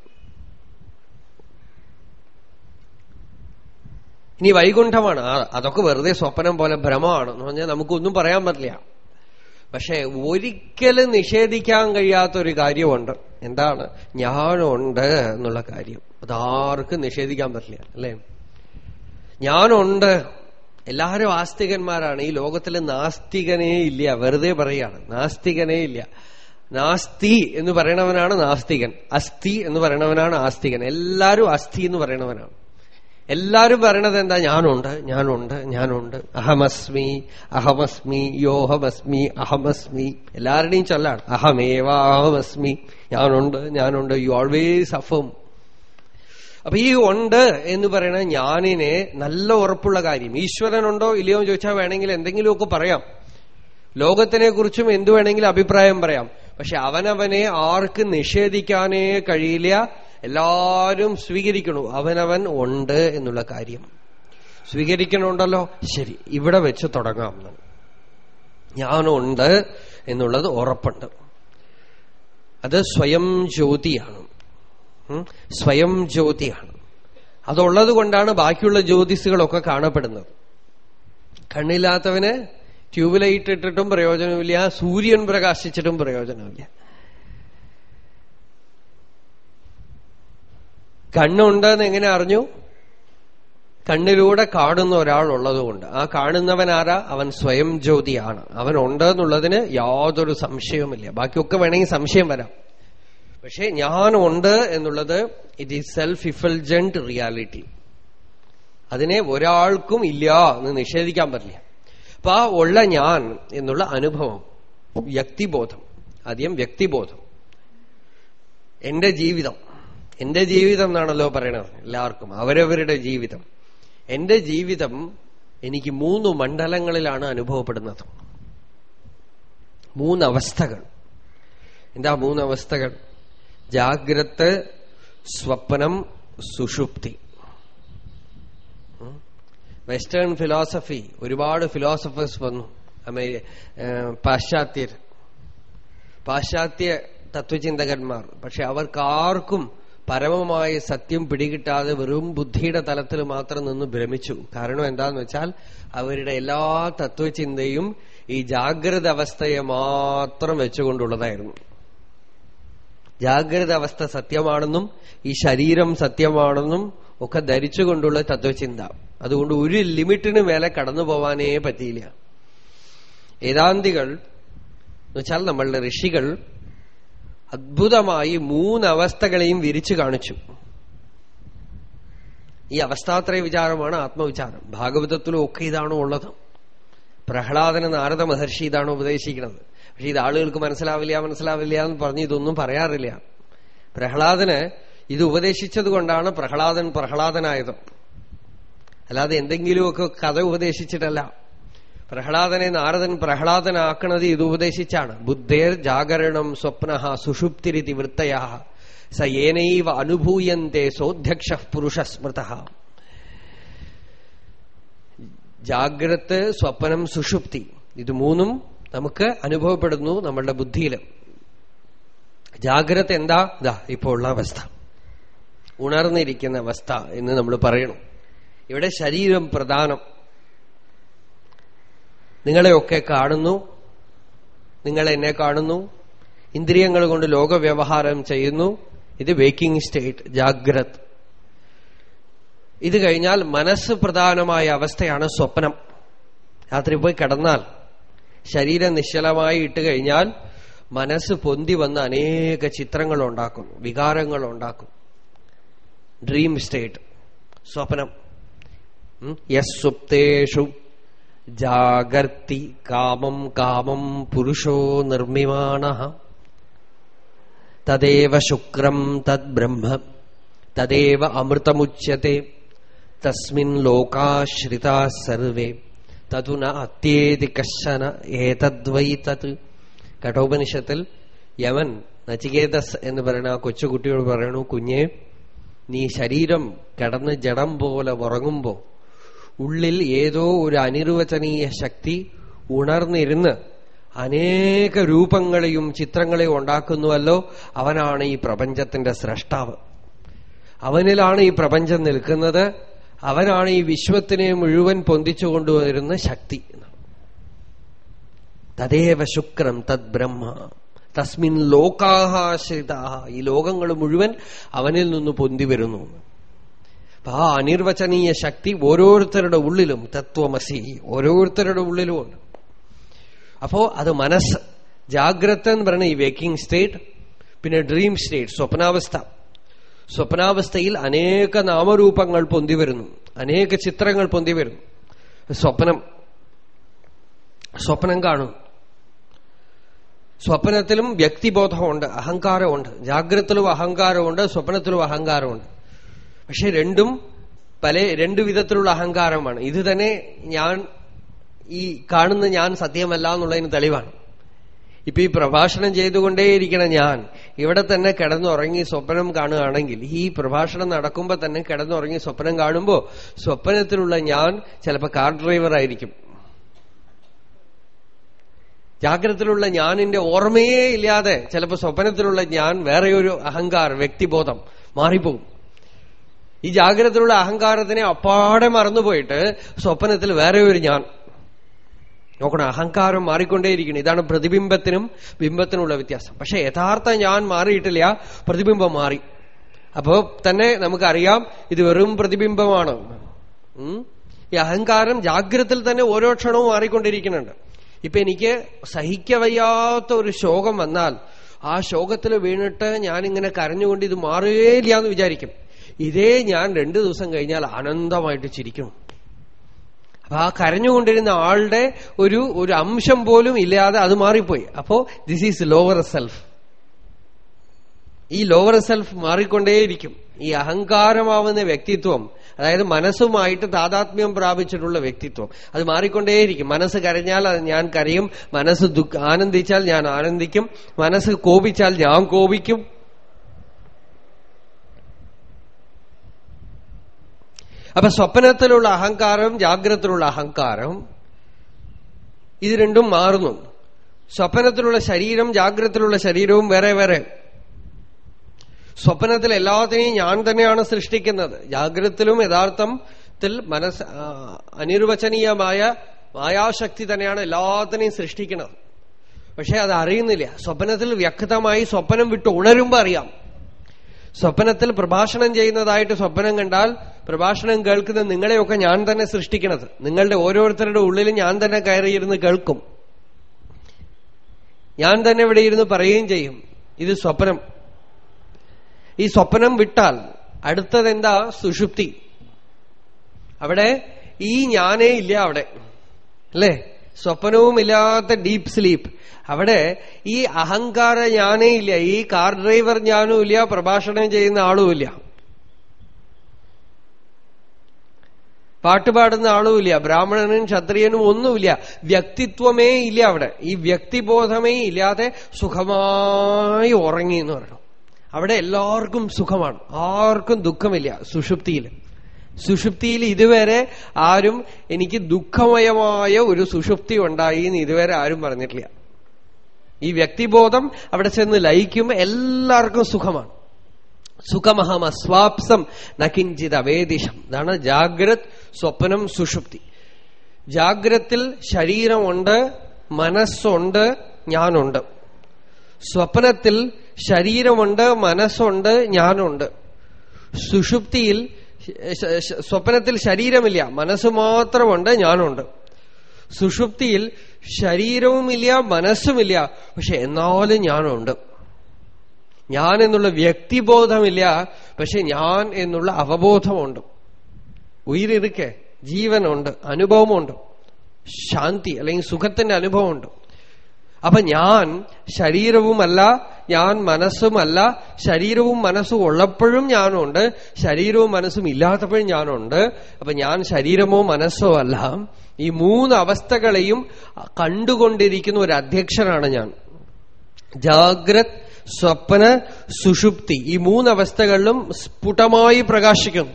ഇനി വൈകുണ്ഠമാണ്. അതൊക്കെ വെറുതെ സ്വപ്നം പോലെ ഭ്രമമാണ്. എന്ന് പറഞ്ഞാൽ നമുക്കൊന്നും പറയാൻ പറ്റില്ല. പക്ഷെ ഒരിക്കലും നിഷേധിക്കാൻ കഴിയാത്തൊരു കാര്യമുണ്ട്. എന്താണ്? ഞാനുണ്ട് എന്നുള്ള കാര്യം. അതാർക്കും നിഷേധിക്കാൻ പറ്റില്ല അല്ലേ? ഞാനുണ്ട്. എല്ലാവരും ആസ്തികന്മാരാണ്. ഈ ലോകത്തിൽ നാസ്തികനേ ഇല്ല. വെറുതെ പറയുകയാണ്. നാസ്തികനേ ഇല്ല. നാസ്തി എന്ന് പറയണവനാണ് നാസ്തികൻ. അസ്ഥി എന്ന് പറയണവനാണ് ആസ്തികൻ. എല്ലാവരും അസ്ഥി എന്ന് പറയണവനാണ്. എല്ലാരും പറയണത് എന്താ? ഞാനുണ്ട് ഞാനുണ്ട് ഞാനുണ്ട്. അഹമസ്മി അഹമസ്മി യോഹമസ്മി അഹമസ്മി. എല്ലാവരുടെയും ചൊല്ലാണ്. അഹമേവ അഹമസ്മി ഞാനുണ്ട് ഞാനുണ്ട്. യു ഓൾവേസ് അഫം അപ്പൊ ഈ ഉണ്ട് എന്ന് പറയുന്ന ഞാനിനെ നല്ല ഉറപ്പുള്ള കാര്യം. ഈശ്വരനുണ്ടോ ഇല്ലയോ ചോദിച്ചാൽ വേണമെങ്കിൽ എന്തെങ്കിലുമൊക്കെ പറയാം. ലോകത്തിനെ കുറിച്ചും എന്തു വേണമെങ്കിലും അഭിപ്രായം പറയാം. പക്ഷെ അവനവനെ ആർക്ക് നിഷേധിക്കാനേ കഴിയില്ല എല്ലാരും സ്വീകരിക്കണു. അവനവൻ ഉണ്ട് എന്നുള്ള കാര്യം. സ്വീകരിക്കണുണ്ടല്ലോ? ശരി ഇവിടെ വെച്ച് തുടങ്ങാം. ഞാനുണ്ട് എന്നുള്ളത് ഉറപ്പുണ്ട്. അത് സ്വയം ജ്യോതിയാണ്. സ്വയം ജ്യോതിയാണ്. അതുള്ളത് കൊണ്ടാണ് ബാക്കിയുള്ള ജ്യോതിസുകളൊക്കെ കാണപ്പെടുന്നത്. കണ്ണില്ലാത്തവന് ട്യൂബ് ലൈറ്റ് ഇട്ടിട്ടും പ്രയോജനമില്ല സൂര്യൻ പ്രകാശിച്ചിട്ടും പ്രയോജനമില്ല. കണ്ണുണ്ടെന്ന് എങ്ങനെ അറിഞ്ഞു? കണ്ണിലൂടെ കാണുന്ന ഒരാളുള്ളതുകൊണ്ട്. ആ കാണുന്നവനാരാ അവൻ സ്വയം ജ്യോതിയാണ്. അവൻ ഉണ്ട് എന്നുള്ളതിന് യാതൊരു സംശയവുമില്ല. ബാക്കിയൊക്കെ വേണമെങ്കിൽ സംശയം വരാം. പക്ഷെ ഞാനുണ്ട് എന്നുള്ളത് it is self effulgent reality അതിനെ ഒരാൾക്കും ഇല്ല എന്ന് നിഷേധിക്കാൻ പറ്റില്ല. അപ്പൊ ആ ഉള്ള ഞാൻ എന്നുള്ള അനുഭവം വ്യക്തിബോധം. ആദ്യം വ്യക്തിബോധം. എന്റെ ജീവിതം. എന്റെ ജീവിതം എന്നാണല്ലോ പറയണത് എല്ലാവർക്കും അവരവരുടെ ജീവിതം. എന്റെ ജീവിതം എനിക്ക് മൂന്ന് മണ്ഡലങ്ങളിലാണ് അനുഭവപ്പെടുന്നത്. മൂന്നവസ്ഥകൾ. എന്താ മൂന്നവസ്ഥകൾ? ജാഗ്രത് സ്വപ്നം സുഷുപ്തി. വെസ്റ്റേൺ ഫിലോസഫി ഒരുപാട് ഫിലോസഫേഴ്സ് വന്നു. അമേരി പാശ്ചാത്യർ. പാശ്ചാത്യ തത്വചിന്തകന്മാർ. പക്ഷെ അവർക്ക് ആർക്കും പരമമായ സത്യം പിടികിട്ടാതെ വെറും ബുദ്ധിയുടെ തലത്തിൽ മാത്രം നിന്ന് ഭ്രമിച്ചു. കാരണം എന്താന്ന് വെച്ചാൽ അവരുടെ എല്ലാ തത്വചിന്തയും ഈ ജാഗ്രത അവസ്ഥയെ മാത്രം വെച്ചുകൊണ്ടുള്ളതായിരുന്നു. ജാഗ്രത അവസ്ഥ സത്യമാണെന്നും ഈ ശരീരം സത്യമാണെന്നും ഒക്കെ ധരിച്ചുകൊണ്ടുള്ള തത്വചിന്ത. അതുകൊണ്ട് ഒരു ലിമിറ്റിന് മേലെ കടന്നു പോവാനേ പറ്റിയില്ല. ഏതാന്തികൾ എന്നുവെച്ചാൽ നമ്മളുടെ ഋഷികൾ അദ്ഭുതമായി മൂന്നവസ്ഥകളെയും വിരിച്ചു കാണിച്ചു. ഈ അവസ്ഥാത്രയ വിചാരമാണ് ആത്മവിചാരം. ഭാഗവതത്തിലും ഒക്കെ ഇതാണോ ഉള്ളത്. പ്രഹ്ലാദന നാരദ മഹർഷി ഇതാണ് ഉപദേശിക്കുന്നത്. പക്ഷെ ഇത് ആളുകൾക്ക് മനസ്സിലാവില്ല മനസ്സിലാവില്ല എന്ന് പറഞ്ഞ് ഇതൊന്നും പറയാറില്ല. പ്രഹ്ലാദന് ഇത് ഉപദേശിച്ചത് കൊണ്ടാണ് പ്രഹ്ലാദൻ പ്രഹ്ലാദനായത്. അല്ലാതെ എന്തെങ്കിലുമൊക്കെ കഥ ഉപദേശിച്ചിട്ടല്ല. പ്രഹ്ലാദനെ നാരദൻ പ്രഹ്ലാദനാക്കണത് ഇത് ഉപദേശിച്ചാണ്. ബുദ്ധേർ ജാഗരണം സ്വപ്ന സുഷുപ്തിരിതി വൃത്തയ. സ ഏനൈവ അനുഭൂയന്തെ സോധ്യക്ഷ പുരുഷ സ്മൃത. ജാഗ്രത് സ്വപ്നം സുഷുപ്തി. ഇത് മൂന്നും നമുക്ക് അനുഭവപ്പെടുന്നു നമ്മളുടെ ബുദ്ധിയിൽ ജാഗ്രത എന്താ? ഇതാ ഇപ്പോൾ ഉള്ള അവസ്ഥ. ഉണർന്നിരിക്കുന്ന അവസ്ഥ എന്ന് നമ്മൾ പറയണം. ഇവിടെ ശരീരം പ്രധാനം. നിങ്ങളെയൊക്കെ കാണുന്നു. നിങ്ങൾ എന്നെ കാണുന്നു. ഇന്ദ്രിയങ്ങൾ കൊണ്ട് ലോകവ്യവഹാരം ചെയ്യുന്നു. ഇത് വേക്കിംഗ് സ്റ്റേറ്റ് ജാഗ്രത്. ഇത് കഴിഞ്ഞാൽ മനസ്സ് പ്രധാനമായ അവസ്ഥയാണ് സ്വപ്നം. രാത്രി പോയി കിടന്നാൽ ശരീരം നിശ്ചലമായി ഇട്ട് കഴിഞ്ഞാൽ മനസ്സ് പൊന്തി വന്ന് അനേക ചിത്രങ്ങൾ ഉണ്ടാക്കും വികാരങ്ങൾ ഉണ്ടാക്കും. ഡ്രീം സ്റ്റേറ്റ് സ്വപ്നം. യസ് സുപ്തേഷു ജാഗർത്തി കാമം കാമം പുരുഷോ നിർമ്മിമാണ. തദേവ ശുക്രം തദ് ബ്രഹ്മ തദേവ അമൃതമുച്യത്തെ തസ്മിൻ ലോകാശ്രിതാ സർവേ. തതു അത്യേതി കശന ഏതദ്വൈ തത്. കഠോപനിഷത്തിൽ യമൻ നചികേതസ് എന്ന് പറയുന്ന ആ കൊച്ചുകുട്ടിയോട് പറയണു കുഞ്ഞെ നീ ശരീരം കിടന്ന് ജഡം പോലെ ഉറങ്ങുമ്പോ ഉള്ളിൽ ഏതോ ഒരു അനിർവചനീയ ശക്തി ഉണർന്നിരുന്ന് അനേക രൂപങ്ങളെയും ചിത്രങ്ങളെയും ഉണ്ടാക്കുന്നുവല്ലോ. അവനാണ് ഈ പ്രപഞ്ചത്തിന്റെ സ്രഷ്ടാവ്. അവനിലാണ് ഈ പ്രപഞ്ചം നിൽക്കുന്നത്. അവനാണ് ഈ വിശ്വത്തിനെ മുഴുവൻ പൊന്തിച്ചു കൊണ്ടുവരുന്ന ശക്തി. തദേവ ശുക്രം തദ് ബ്രഹ്മ. തസ്മിൻ ലോകാഹാശ്രിത. ഈ ലോകങ്ങൾ മുഴുവൻ അവനിൽ നിന്ന് പൊന്തി വരുന്നു. അപ്പൊ ആ അനിർവചനീയ ശക്തി ഓരോരുത്തരുടെ ഉള്ളിലും തത്വമസി ഓരോരുത്തരുടെ ഉള്ളിലും ഉണ്ട്. അപ്പോ അത് മനസ്സ് ജാഗ്രത എന്ന് പറയുന്ന ഈ വേക്കിംഗ് സ്റ്റേറ്റ് പിന്നെ ഡ്രീം സ്റ്റേറ്റ് സ്വപ്നാവസ്ഥ. സ്വപ്നാവസ്ഥയിൽ അനേക നാമരൂപങ്ങൾ പൊന്തി വരുന്നു. അനേക ചിത്രങ്ങൾ പൊന്തി വരുന്നു. സ്വപ്നം. സ്വപ്നം കാണും. സ്വപ്നത്തിലും വ്യക്തിബോധമുണ്ട് അഹങ്കാരമുണ്ട്. ജാഗ്രതത്തിലും അഹങ്കാരമുണ്ട് സ്വപ്നത്തിലും അഹങ്കാരമുണ്ട്. പക്ഷെ രണ്ടും പല രണ്ടു വിധത്തിലുള്ള അഹങ്കാരമാണ്. ഇത് തന്നെ ഞാൻ ഈ കാണുന്ന ഞാൻ സത്യമല്ല എന്നുള്ളതിന് തെളിവാണ്. ഇപ്പൊ ഈ പ്രഭാഷണം ചെയ്തുകൊണ്ടേയിരിക്കണം ഞാൻ ഇവിടെ തന്നെ കിടന്നുറങ്ങി സ്വപ്നം കാണുകയാണെങ്കിൽ ഈ പ്രഭാഷണം നടക്കുമ്പോ തന്നെ കിടന്നുറങ്ങി സ്വപ്നം കാണുമ്പോ സ്വപ്നത്തിലുള്ള ഞാൻ ചിലപ്പോ കാർ ഡ്രൈവർ ആയിരിക്കും. ജാഗ്രതത്തിലുള്ള ഞാനിന്റെ ഓർമ്മയേ ഇല്ലാതെ ചിലപ്പോ സ്വപ്നത്തിലുള്ള ഞാൻ വേറെ ഒരു അഹങ്കാർ വ്യക്തിബോധം മാറിപ്പോകും. ഈ ജാഗ്രതയുള്ള അഹങ്കാരത്തിനെ അപ്പാടെ മറന്നുപോയിട്ട് സ്വപ്നത്തിൽ വേറെ ഒരു ഞാൻ. നോക്കണം അഹങ്കാരം മാറിക്കൊണ്ടേയിരിക്കണം ഇതാണ് പ്രതിബിംബത്തിനും ബിംബത്തിനുമുള്ള വ്യത്യാസം. പക്ഷെ യഥാർത്ഥ ഞാൻ മാറിയിട്ടില്ല പ്രതിബിംബം മാറി. അപ്പോ തന്നെ നമുക്കറിയാം ഇത് വെറും പ്രതിബിംബമാണ്. ഈ അഹങ്കാരം ജാഗ്രതയിൽ തന്നെ ഓരോ ക്ഷണവും മാറിക്കൊണ്ടിരിക്കുന്നുണ്ട് ഇപ്പൊ എനിക്ക് സഹിക്കവയ്യാത്ത ഒരു ശോകം വന്നാൽ ആ ശോകത്തിൽ വീണിട്ട് ഞാനിങ്ങനെ കരഞ്ഞുകൊണ്ട് ഇത് മാറുകയില്ല എന്ന് വിചാരിക്കും. ഇതേ ഞാൻ രണ്ടു ദിവസം കഴിഞ്ഞാൽ ആനന്ദമായിട്ട് ചിരിക്കും. അപ്പൊ ആ കരഞ്ഞുകൊണ്ടിരുന്ന ആളുടെ ഒരു ഒരു അംശം പോലും ഇല്ലാതെ അത് മാറിപ്പോയി. അപ്പോ ദിസ് ഈസ് ലോവർ സെൽഫ് ഈ ലോവർ സെൽഫ് മാറിക്കൊണ്ടേയിരിക്കും. ഈ അഹങ്കാരമാവുന്ന വ്യക്തിത്വം അതായത് മനസ്സുമായിട്ട് താതാത്മ്യം പ്രാപിച്ചിട്ടുള്ള വ്യക്തിത്വം അത് മാറിക്കൊണ്ടേയിരിക്കും. മനസ്സ് കരഞ്ഞാൽ ഞാൻ കരയും. മനസ്സ് ആനന്ദിച്ചാൽ ഞാൻ ആനന്ദിക്കും. മനസ്സ് കോപിച്ചാൽ ഞാൻ കോപിക്കും. അപ്പൊ സ്വപ്നത്തിലുള്ള അഹങ്കാരം ജാഗ്രതത്തിലുള്ള അഹങ്കാരം ഇത് രണ്ടും മാറുന്നു. സ്വപ്നത്തിലുള്ള ശരീരം ജാഗ്രതത്തിലുള്ള ശരീരവും വേറെ വേറെ. സ്വപ്നത്തിൽ എല്ലാത്തിനെയും ഞാൻ തന്നെയാണ് സൃഷ്ടിക്കുന്നത്. ജാഗ്രതത്തിലും യഥാർത്ഥത്തിൽ മനസ് അനിർവചനീയമായ മായാശക്തി തന്നെയാണ് എല്ലാത്തിനെയും സൃഷ്ടിക്കുന്നത്. പക്ഷെ അത് അറിയുന്നില്ല. സ്വപ്നത്തിൽ വ്യക്തമായി സ്വപ്നം വിട്ട് ഉണരുമ്പോ അറിയാം. സ്വപ്നത്തിൽ പ്രഭാഷണം ചെയ്യുന്നതായിട്ട് സ്വപ്നം കണ്ടാൽ പ്രഭാഷണം കേൾക്കുന്ന നിങ്ങളെയൊക്കെ ഞാൻ തന്നെ സൃഷ്ടിക്കണത്. നിങ്ങളുടെ ഓരോരുത്തരുടെ ഉള്ളിൽ ഞാൻ തന്നെ കയറിയിരുന്ന് കേൾക്കും. ഞാൻ തന്നെ ഇവിടെ ഇരുന്ന് പറയുകയും ചെയ്യും. ഇത് സ്വപ്നം. ഈ സ്വപ്നം വിട്ടാൽ അടുത്തതെന്താ? സുഷുപ്തി. അവിടെ ഈ ഞാനേ ഇല്ല അവിടെ. അല്ലേ? സ്വപ്നവുമില്ലാത്ത ഡീപ്പ് സ്ലീപ്പ് അവിടെ ഈ അഹങ്കാര ഞാനേ ഇല്ല ഈ കാർ ഡ്രൈവർ ഞാനും ഇല്ല പ്രഭാഷണം ചെയ്യുന്ന ആളുമില്ല പാട്ടുപാടുന്ന ആളുമില്ല ബ്രാഹ്മണനും ക്ഷത്രിയനും ഒന്നുമില്ല വ്യക്തിത്വമേ ഇല്ല അവിടെ. ഈ വ്യക്തിബോധമേ ഇല്ലാതെ സുഖമായി ഉറങ്ങി എന്ന് പറയണം അവിടെ എല്ലാവർക്കും സുഖമാണ് ആർക്കും ദുഃഖമില്ല സുഷുപ്തിയിൽ സുഷുപ്തിയിൽ ഇതുവരെ ആരും എനിക്ക് ദുഃഖമയമായ ഒരു സുഷുപ്തി ഉണ്ടായി എന്ന് ഇതുവരെ ആരും പറഞ്ഞിട്ടില്ല. ഈ വ്യക്തിബോധം അവിടെ ചെന്ന് ലയിക്കുമ്പോൾ എല്ലാവർക്കും സുഖമാണ്. സുഖമഹം അസ്വാപ്സം നക്കിഞ്ചിത് അവേദിഷം ഇതാണ് ജാഗ്രത് സ്വപ്നം സുഷുപ്തി. ജാഗ്രത്തിൽ ശരീരമുണ്ട് മനസ്സുണ്ട് ഞാനുണ്ട്. സ്വപ്നത്തിൽ ശരീരമുണ്ട് മനസ്സുണ്ട് ഞാനുണ്ട്. സുഷുപ്തിയിൽ സ്വപ്നത്തിൽ ശരീരമില്ല. മനസ്സ് മാത്രമുണ്ട് ഞാനുണ്ട്. സുഷുപ്തിയിൽ ശരീരവുമില്ല മനസ്സുമില്ല. പക്ഷെ എന്നാലും ഞാനുണ്ട്. ഞാൻ എന്നുള്ള വ്യക്തിബോധമില്ല പക്ഷെ ഞാൻ എന്നുള്ള അവബോധമുണ്ട്. ഉയിരിക്കെ ജീവനുണ്ട് അനുഭവമുണ്ട്. ശാന്തി അല്ലെങ്കിൽ സുഖത്തിന്റെ അനുഭവമുണ്ട്. അപ്പൊ ഞാൻ ശരീരവുമല്ല ഞാൻ മനസ്സുമല്ല ശരീരവും മനസ്സും ഉള്ളപ്പോഴും ഞാനുണ്ട് ശരീരവും മനസ്സും ഇല്ലാത്തപ്പോഴും ഞാനുണ്ട്. അപ്പൊ ഞാൻ ശരീരമോ മനസ്സോ അല്ല. ഈ മൂന്ന് അവസ്ഥകളെയും കണ്ടുകൊണ്ടിരിക്കുന്ന ഒരു അധ്യക്ഷനാണ് ഞാൻ. ജാഗ്രത് സ്വപ്ന സുഷുപ്തി. ഈ മൂന്നവസ്ഥകളിലും സ്ഫുടമായി പ്രകാശിക്കുന്നു.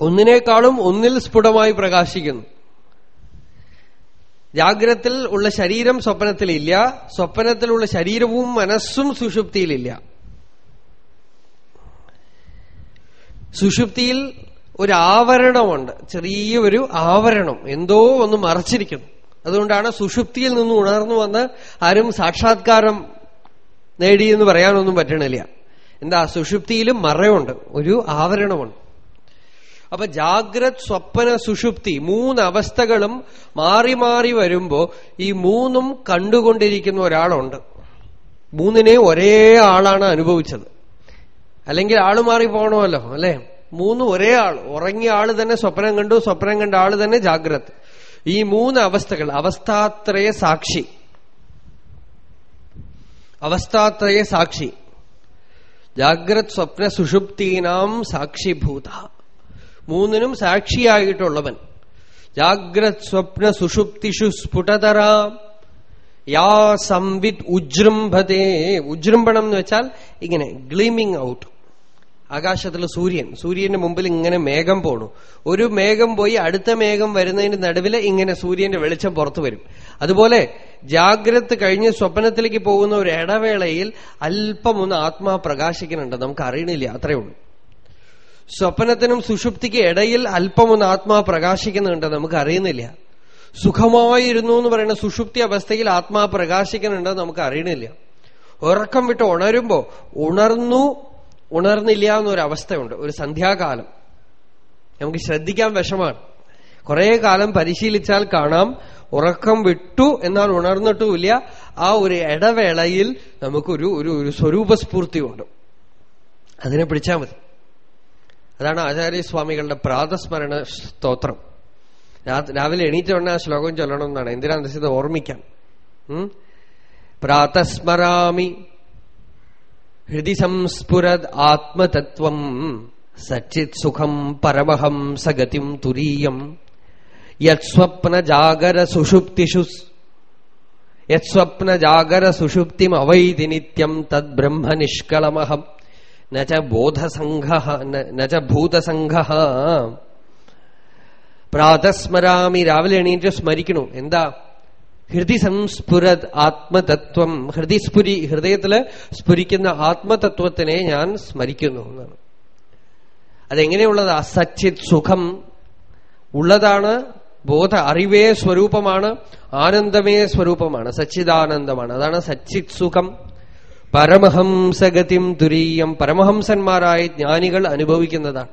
ഒന്നിനേക്കാളും ഒന്നിൽ സ്ഫുടമായി പ്രകാശിക്കുന്നു. ജാഗ്രത്തിൽ ഉള്ള ശരീരം സ്വപ്നത്തിലില്ല. സ്വപ്നത്തിലുള്ള ശരീരവും മനസ്സും സുഷുപ്തിയിലില്ല. സുഷുപ്തിയിൽ ഒരു ആവരണമുണ്ട്. ചെറിയൊരു ആവരണം. എന്തോ ഒന്ന് മറച്ചിരിക്കുന്നു. അതുകൊണ്ടാണ് സുഷുപ്തിയിൽ നിന്ന് ഉണർന്നു വന്ന് ആരും സാക്ഷാത്കാരം നേടിയെന്ന് പറയാനൊന്നും പറ്റണില്ല. എന്താ? സുഷുപ്തിയിലും മറയുണ്ട്. ഒരു ആവരണമുണ്ട്. അപ്പൊ ജാഗ്രത് സ്വപ്ന സുഷുപ്തി മൂന്ന് അവസ്ഥകളും മാറി മാറി വരുമ്പോ ഈ മൂന്നും കണ്ടുകൊണ്ടിരിക്കുന്ന ഒരാളുണ്ട്. മൂന്നിനെ ഒരേ ആളാണ് അനുഭവിച്ചത്. അല്ലെങ്കിൽ ആൾ മാറി പോകണമല്ലോ അല്ലെ? മൂന്ന് ഒരേ ആൾ ഉറങ്ങിയ ആൾ തന്നെ സ്വപ്നം കണ്ടു സ്വപ്നം കണ്ട ആൾ തന്നെ ജാഗ്രത്. ഈ മൂന്ന് അവസ്ഥകൾ അവസ്ഥാത്രയ സാക്ഷി. അവസ്ഥാത്രയ സാക്ഷി. ജാഗ്രത് സ്വപ്ന സുഷുപ്തീനാം സാക്ഷിഭൂത. മൂന്നിനും സാക്ഷിയായിട്ടുള്ളവൻ. ജാഗ്രത് സ്വപ്ന സുഷുപ്തിഷു സ്ഫുടതറ യാ സംവിത് ഉജൃംഭതേ ഉജൃംഭണം എന്ന് വെച്ചാൽ ഇങ്ങനെ ഗ്ലീമിംഗ് ഔട്ട്. ആകാശത്തിൽ സൂര്യൻ. സൂര്യന്റെ മുമ്പിൽ ഇങ്ങനെ മേഘം പോണു. ഒരു മേഘം പോയി അടുത്ത മേഘം വരുന്നതിന്റെ നടുവിൽ ഇങ്ങനെ സൂര്യന്റെ വെളിച്ചം പുറത്തു വരും. അതുപോലെ ജാഗ്രത് കഴിഞ്ഞ് സ്വപ്നത്തിലേക്ക് പോകുന്ന ഒരു ഇടവേളയിൽ അല്പം ഒന്ന് ആത്മാ പ്രകാശിക്കുന്നുണ്ട്. നമുക്ക് അറിയണില്ല അത്രയേ ഉള്ളൂ. സ്വപ്നത്തിനും സുഷുപ്തിക്ക് ഇടയിൽ അല്പമൊന്ന് ആത്മാ പ്രകാശിക്കുന്നുണ്ട് നമുക്ക് അറിയുന്നില്ല സുഖമായിരുന്നു എന്ന് പറയുന്ന സുഷുപ്തി അവസ്ഥയിൽ ആത്മാ പ്രകാശിക്കുന്നുണ്ട് നമുക്ക് അറിയണില്ല ഉറക്കം വിട്ട് ഉണരുമ്പോ ഉണർന്നു ഉണർന്നില്ല എന്നൊരവസ്ഥയുണ്ട് ഒരു സന്ധ്യാകാലം. നമുക്ക് ശ്രദ്ധിക്കാൻ വിഷമാണ്. കുറെ കാലം പരിശീലിച്ചാൽ കാണാം. ഉറക്കം വിട്ടു എന്നാൽ ഉണർന്നിട്ടുമില്ല. ആ ഒരു ഇടവേളയിൽ നമുക്കൊരു ഒരു ഒരു സ്വരൂപസ്ഫൂർത്തിയുണ്ട്. അതിനെ പിടിച്ചാൽ മതി. അതാണ് ആചാര്യസ്വാമികളുടെ പ്രാതസ്മരണ സ്തോത്രം. രാവിലെ എണീറ്റ ഉടനെ ആ ശ്ലോകം ചൊല്ലണം എന്നാണ്. എന്തിനാന്ന് വെച്ചത് ഓർമ്മിക്കാം പ്രാതസ്മരാമി ഹൃദി സംസ്ഫുരത് ആത്മതത്വം സച്ചിത് സുഖം പരമഹം സഗതിം തുരീയം യത്സ്വപ്ന ജാഗര സുഷുപ്തിഷു യത്സ്വപ്ന ജാഗര സുഷുപ്തിം അവൈതി നിത്യം തദ് ബ്രഹ്മ നിഷ്കളമഹം നച നച പ്രാതസ്മരാമി രാവിലെ എണീറ്റ് സ്മരിക്കണു. എന്താ? ഹൃദി സംസ്ഫുര ആത്മതത്വം. ഹൃദി സ്ഫുരി ഹൃദയത്തിൽ സ്ഫുരിക്കുന്ന ആത്മതത്വത്തിനെ ഞാൻ സ്മരിക്കുന്നു എന്നാണ്. അതെങ്ങനെയുള്ളത്? അസച്ചിത് സുഖം. ഉള്ളതാണ് ബോധ അറിവേ സ്വരൂപമാണ് ആനന്ദമേ സ്വരൂപമാണ് സച്ചിദാനന്ദമാണ്. അതാണ് സച്ചിത് സുഖം. പരമഹംസഗതിം തുരീയം. പരമഹംസന്മാരായ ജ്ഞാനികൾ അനുഭവിക്കുന്നതാണ്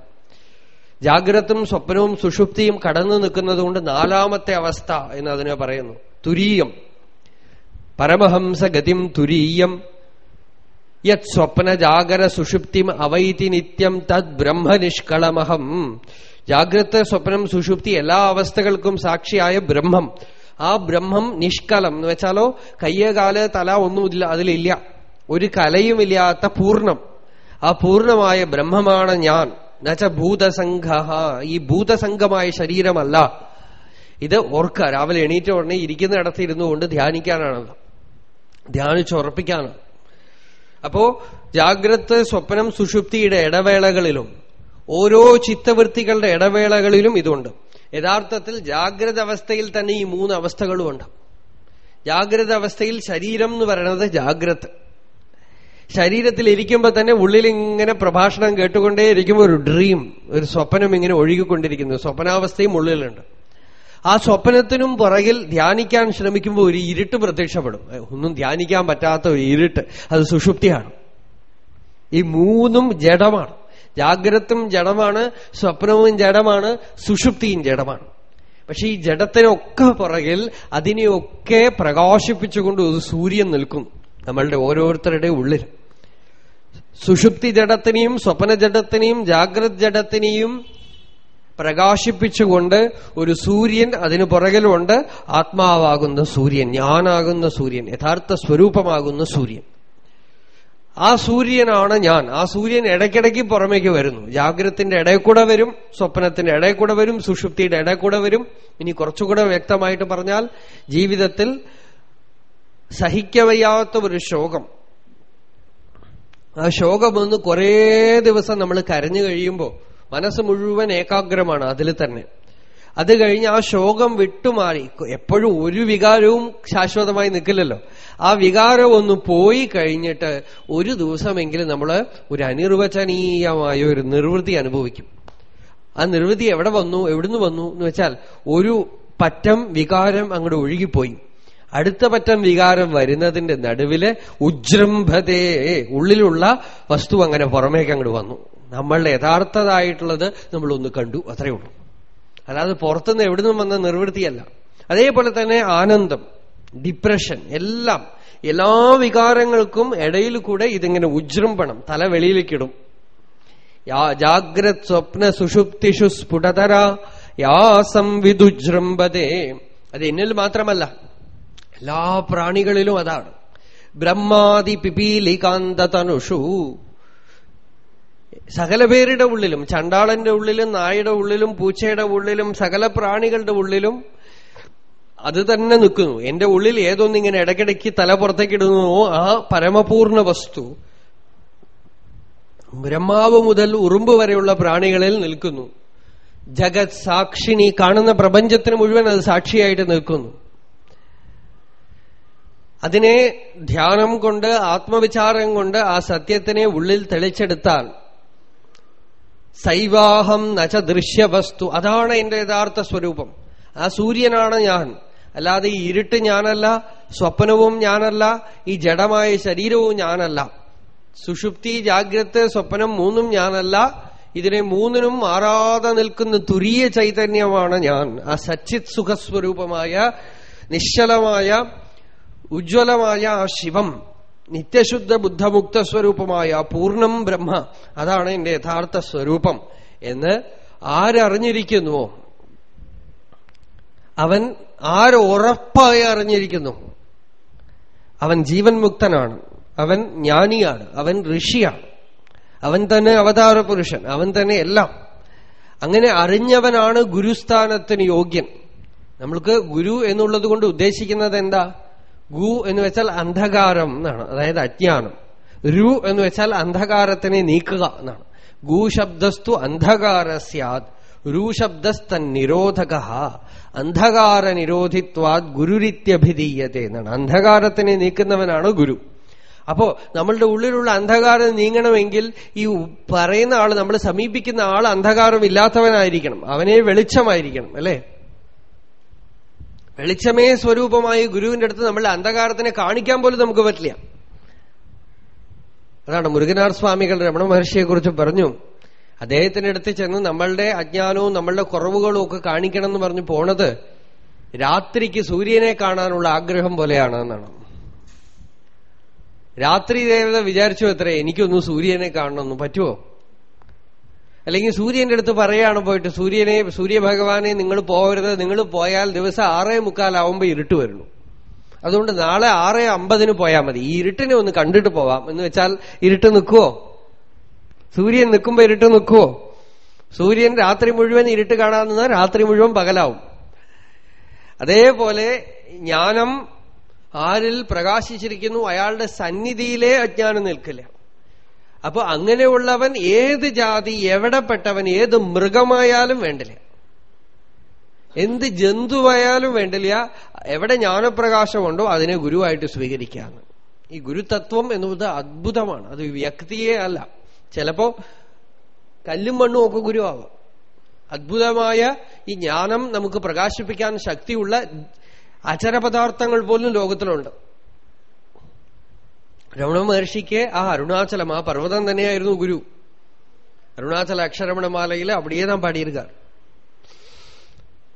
ജാഗ്രതും സ്വപ്നവും സുഷുപ്തിയും കടന്നു നിൽക്കുന്നതുകൊണ്ട് നാലാമത്തെ അവസ്ഥ എന്ന് അതിനെ പറയുന്നു. തുരീയം. പരമഹംസഗതിം തുരീയം. യത് സ്വപ്ന ജാഗര സുഷുപ്തിം അവൈതി നിത്യം തദ് ബ്രഹ്മനിഷ്കളമഹം ജാഗ്രത സ്വപ്നം സുഷുപ്തി എല്ലാ അവസ്ഥകൾക്കും സാക്ഷിയായ ബ്രഹ്മം. ആ ബ്രഹ്മം നിഷ്കലം. എന്ന് വെച്ചാലോ കയ്യ തല ഒന്നുമില്ല അതിലില്ല. ഒരു കലയുമില്ലാത്ത പൂർണം. ആ പൂർണമായ ബ്രഹ്മമാണ് ഞാൻ. നച്ച ഭൂതസംഘ ഈ ഭൂതസംഘമായ ശരീരമല്ല. ഇത് ഓർക്കുക. രാവിലെ എണീറ്റ ഉടനെ ഇരിക്കുന്ന ഇടത്ത് ഇരുന്നു കൊണ്ട് ധ്യാനിക്കാനാണല്ലോ. ധ്യാനിച്ചുറപ്പിക്കാനാണ്. അപ്പോ ജാഗ്രത് സ്വപ്നം സുഷുപ്തിയുടെ ഇടവേളകളിലും ഓരോ ചിത്തവൃത്തികളുടെ ഇടവേളകളിലും ഇതുണ്ട്. യഥാർത്ഥത്തിൽ ജാഗ്രത അവസ്ഥയിൽ തന്നെ ഈ മൂന്ന് അവസ്ഥകളുമുണ്ട്. ജാഗ്രത അവസ്ഥയിൽ ശരീരം എന്ന് പറയുന്നത് ജാഗ്രത്. ശരീരത്തിൽ ഇരിക്കുമ്പോൾ തന്നെ ഉള്ളിൽ ഇങ്ങനെ പ്രഭാഷണം കേട്ടുകൊണ്ടേ ഇരിക്കുമ്പോൾ ഒരു ഡ്രീം ഒരു സ്വപ്നം ഇങ്ങനെ ഒഴുകിക്കൊണ്ടിരിക്കുന്നു. സ്വപ്നാവസ്ഥയും ഉള്ളിലുണ്ട്. ആ സ്വപ്നത്തിനും പുറകിൽ ധ്യാനിക്കാൻ ശ്രമിക്കുമ്പോൾ ഒരു ഇരുട്ട് പ്രത്യക്ഷപ്പെടും. ഒന്നും ധ്യാനിക്കാൻ പറ്റാത്ത ഒരു ഇരുട്ട്. അത് സുഷുപ്തിയാണ്. ഈ മൂന്നും ജഡമാണ്. ജാഗ്രതും ജഡമാണ് സ്വപ്നവും ജഡമാണ് സുഷുപ്തിയും ജഡമാണ്. പക്ഷെ ഈ ജഡത്തിനൊക്കെ പുറകിൽ അതിനെയൊക്കെ പ്രകാശിപ്പിച്ചുകൊണ്ട് ഒരു സൂര്യൻ നിൽക്കും നമ്മളുടെ ഓരോരുത്തരുടെ ഉള്ളിൽ. സുഷുപ്തി ജഡത്തിനെയും സ്വപ്ന ജഡത്തിനെയും ജാഗ്രത് ജഡത്തിനെയും പ്രകാശിപ്പിച്ചുകൊണ്ട് ഒരു സൂര്യൻ അതിനു പുറകിലുണ്ട്. ആത്മാവാകുന്ന സൂര്യൻ ഞാനാകുന്ന സൂര്യൻ യഥാർത്ഥ സ്വരൂപമാകുന്ന സൂര്യൻ. ആ സൂര്യനാണ് ഞാൻ. ആ സൂര്യൻ ഇടയ്ക്കിടയ്ക്ക് പുറമേക്ക് വരുന്നു. ജാഗ്രത്തിന്റെ ഇടയിൽ കൂടെ വരും സ്വപ്നത്തിന്റെ ഇടയിൽ കൂടെ വരും സുഷുപ്തിയുടെ ഇടയിൽ കൂടെ വരും. ഇനി കുറച്ചുകൂടെ വ്യക്തമായിട്ട് പറഞ്ഞാൽ ജീവിതത്തിൽ സഹിക്കവയ്യാത്ത ഒരു ശോകം ആ ശോകം വന്ന് കുറേ ദിവസം നമ്മൾ കരഞ്ഞു കഴിയുമ്പോൾ മനസ്സ് മുഴുവൻ ഏകാഗ്രമാണ് അതിൽ തന്നെ. അത് കഴിഞ്ഞ് ആ ശോകം വിട്ടുമാറി. എപ്പോഴും ഒരു വികാരവും ശാശ്വതമായി നിൽക്കില്ലല്ലോ. ആ വികാരം ഒന്ന് പോയി കഴിഞ്ഞിട്ട് ഒരു ദിവസമെങ്കിലും നമ്മൾ ഒരു അനിർവചനീയമായ ഒരു നിർവൃതി അനുഭവിക്കും. ആ നിർവൃതി എവിടെ വന്നു എവിടുന്ന് വന്നു എന്ന് വെച്ചാൽ ഒരു പറ്റം വികാരം അങ്ങോട്ട് ഒഴുകിപ്പോയി. അടുത്ത പറ്റം വികാരം വരുന്നതിന്റെ നടുവിൽ ഉജ്രംഭതേ ഉള്ളിലുള്ള വസ്തു അങ്ങനെ പുറമേക്ക് അങ്ങോട്ട് വന്നു. നമ്മളുടെ യഥാർത്ഥതായിട്ടുള്ളത് നമ്മളൊന്ന് കണ്ടു അത്രയേ ഉള്ളൂ. അല്ലാതെ പുറത്തുനിന്ന് എവിടുന്നും വന്ന നിർവൃത്തിയല്ല. അതേപോലെ തന്നെ ആനന്ദം ഡിപ്രഷൻ എല്ലാം. എല്ലാ വികാരങ്ങൾക്കും ഇടയിൽ കൂടെ ഇതിങ്ങനെ ഉജ്രംഭണം തല വെളിയിലേക്കിടും. ജാഗ്രത് സ്വപ്ന സുഷുപ്തിഷു സ്ഫുടതര യാ വിദുജൃംഭതേ അത് എന്നിൽ മാത്രമല്ല. എല്ലാ പ്രാണികളിലും അതാണ്. ബ്രഹ്മാതി പിപീലികാന്തതനുഷു. സകല പേരുടെ ഉള്ളിലും ചണ്ടാളന്റെ ഉള്ളിലും നായയുടെ ഉള്ളിലും പൂച്ചയുടെ ഉള്ളിലും സകല പ്രാണികളുടെ ഉള്ളിലും അത് തന്നെ നിൽക്കുന്നു. എന്റെ ഉള്ളിൽ ഏതൊന്നിങ്ങനെ ഇടയ്ക്കിടയ്ക്ക് തല പുറത്തേക്കിടുന്നുവോ ആ പരമപൂർണ വസ്തു ബ്രഹ്മാവ് മുതൽ ഉറുമ്പ് വരെയുള്ള പ്രാണികളിൽ നിൽക്കുന്നു. ജഗത് സാക്ഷിണി കാണുന്ന പ്രപഞ്ചത്തിന് മുഴുവൻ അത് സാക്ഷിയായിട്ട് നിൽക്കുന്നു. അതിനെ ധ്യാനം കൊണ്ട് ആത്മവിചാരം കൊണ്ട് ആ സത്യത്തിനെ ഉള്ളിൽ തെളിച്ചെടുത്താൽ സൈവാഹം നച്ച ദൃശ്യവസ്തു അതാണ് എന്റെ യഥാർത്ഥ സ്വരൂപം. ആ സൂര്യനാണ് ഞാൻ. അല്ലാതെ ഈ ഇരുട്ട് ഞാനല്ല സ്വപ്നവും ഞാനല്ല ഈ ജഡമായ ശരീരവും ഞാനല്ല. സുഷുപ്തി ജാഗ്രത സ്വപ്നം മൂന്നും ഞാനല്ല. ഇതിനെ മൂന്നിനും മാറാതെ നിൽക്കുന്ന തുരിയ ചൈതന്യമാണ് ഞാൻ. ആ സച്ചിത് സുഖസ്വരൂപമായ നിശ്ചലമായ ഉജ്ജ്വലമായ ആ ശിവം നിത്യശുദ്ധ ബുദ്ധമുക്ത സ്വരൂപമായ പൂർണം ബ്രഹ്മ അതാണ് എന്റെ യഥാർത്ഥ സ്വരൂപം എന്ന് ആരറിഞ്ഞിരിക്കുന്നുവോ അവൻ ആരുറപ്പായി അറിഞ്ഞിരിക്കുന്നു. അവൻ ജീവൻ മുക്തനാണ്. അവൻ ജ്ഞാനിയാണ്. അവൻ ഋഷിയാണ്. അവൻ തന്നെ അവതാര പുരുഷൻ. അവൻ തന്നെ എല്ലാം. അങ്ങനെ അറിഞ്ഞവനാണ് ഗുരുസ്ഥാനത്തിന് യോഗ്യൻ. നമ്മൾക്ക് ഗുരു എന്നുള്ളത് കൊണ്ട് ഉദ്ദേശിക്കുന്നത് എന്താ? ഗു എന്ന് വെച്ചാൽ അന്ധകാരം എന്നാണ്. അതായത് അജ്ഞാനം. രു എന്ന് വെച്ചാൽ അന്ധകാരത്തിനെ നീക്കുക എന്നാണ്. ഗു ശബ്ദസ്തു അന്ധകാര സ്യാദ്. രു ശബ്ദസ്തൻ നിരോധക. അന്ധകാര നിരോധിത്വാത് ഗുരുരിത്യഭിധീയത എന്നാണ്. അന്ധകാരത്തിനെ നീക്കുന്നവനാണ് ഗുരു. അപ്പോ നമ്മളുടെ ഉള്ളിലുള്ള അന്ധകാരം നീങ്ങണമെങ്കിൽ ഈ പറയുന്ന ആൾ നമ്മൾ സമീപിക്കുന്ന ആൾ അന്ധകാരം ഇല്ലാത്തവനായിരിക്കണം അവനെ വെളിച്ചമായിരിക്കണം അല്ലേ? വെളിച്ചമേ സ്വരൂപമായി ഗുരുവിന്റെ അടുത്ത് നമ്മളുടെ അന്ധകാരത്തിനെ കാണിക്കാൻ പോലും നമുക്ക് പറ്റില്ല. അതാണ് മുരുകനാർ സ്വാമികൾ രമണ മഹർഷിയെ കുറിച്ച് പറഞ്ഞു. അദ്ദേഹത്തിന്റെ അടുത്ത് ചെന്ന് നമ്മളുടെ അജ്ഞാനവും നമ്മളുടെ കുറവുകളും ഒക്കെ കാണിക്കണം എന്ന് പറഞ്ഞു പോണത് രാത്രിക്ക് സൂര്യനെ കാണാനുള്ള ആഗ്രഹം പോലെയാണ് എന്നാണ്. രാത്രി ദേവത വിചാരിച്ചു എത്ര എനിക്കൊന്ന് സൂര്യനെ കാണണമെന്ന് പറ്റുമോ അല്ലെങ്കിൽ സൂര്യന്റെ അടുത്ത് പറയാണ് പോയിട്ട് സൂര്യനെ സൂര്യഭഗവാനെ നിങ്ങൾ പോകരുത്. നിങ്ങൾ പോയാൽ ദിവസം ആറേ മുക്കാലാവുമ്പോൾ ഇരുട്ട് വരുന്നു. അതുകൊണ്ട് നാളെ ആറേ അമ്പതിന് പോയാൽ മതി. ഈ ഇരുട്ടിനെ ഒന്ന് കണ്ടിട്ട് പോവാം. എന്ന് വെച്ചാൽ ഇരുട്ട് നിൽക്കുവോ? സൂര്യൻ നിൽക്കുമ്പോൾ ഇരുട്ട് നിൽക്കുവോ? സൂര്യൻ രാത്രി മുഴുവൻ ഇരുട്ട് കാണാൻ രാത്രി മുഴുവൻ പകലാവും. അതേപോലെ ജ്ഞാനം ആരിൽ പ്രകാശിച്ചിരിക്കുന്നു അയാളുടെ സന്നിധിയിലെ അജ്ഞാനം നിൽക്കില്ല. അപ്പൊ അങ്ങനെയുള്ളവൻ ഏത് ജാതി എവിടെപ്പെട്ടവൻ ഏത് മൃഗമായാലും വേണ്ടില്ല. എന്ത് ജന്തുവായാലും വേണ്ടില്ല. എവിടെ ജ്ഞാനപ്രകാശമുണ്ടോ അതിനെ ഗുരുവായിട്ട് സ്വീകരിക്കാന്ന്. ഈ ഗുരുതത്വം എന്നുള്ളത് അത്ഭുതമാണ്. അത് വ്യക്തിയെ അല്ല. ചിലപ്പോ കല്ലും മണ്ണും ഒക്കെ ഗുരുവാവാം. അത്ഭുതമായ ഈ ജ്ഞാനം നമുക്ക് പ്രകാശിപ്പിക്കാൻ ശക്തിയുള്ള അചരപദാർത്ഥങ്ങൾ പോലും ലോകത്തിലുണ്ട്. രമണ മഹർഷിക്ക് ആ അരുണാചലം ആ പർവ്വതം തന്നെയായിരുന്നു ഗുരു അരുണാചല അക്ഷരമണമാലയിൽ அப்படியே தான் பாடியிருக்கார்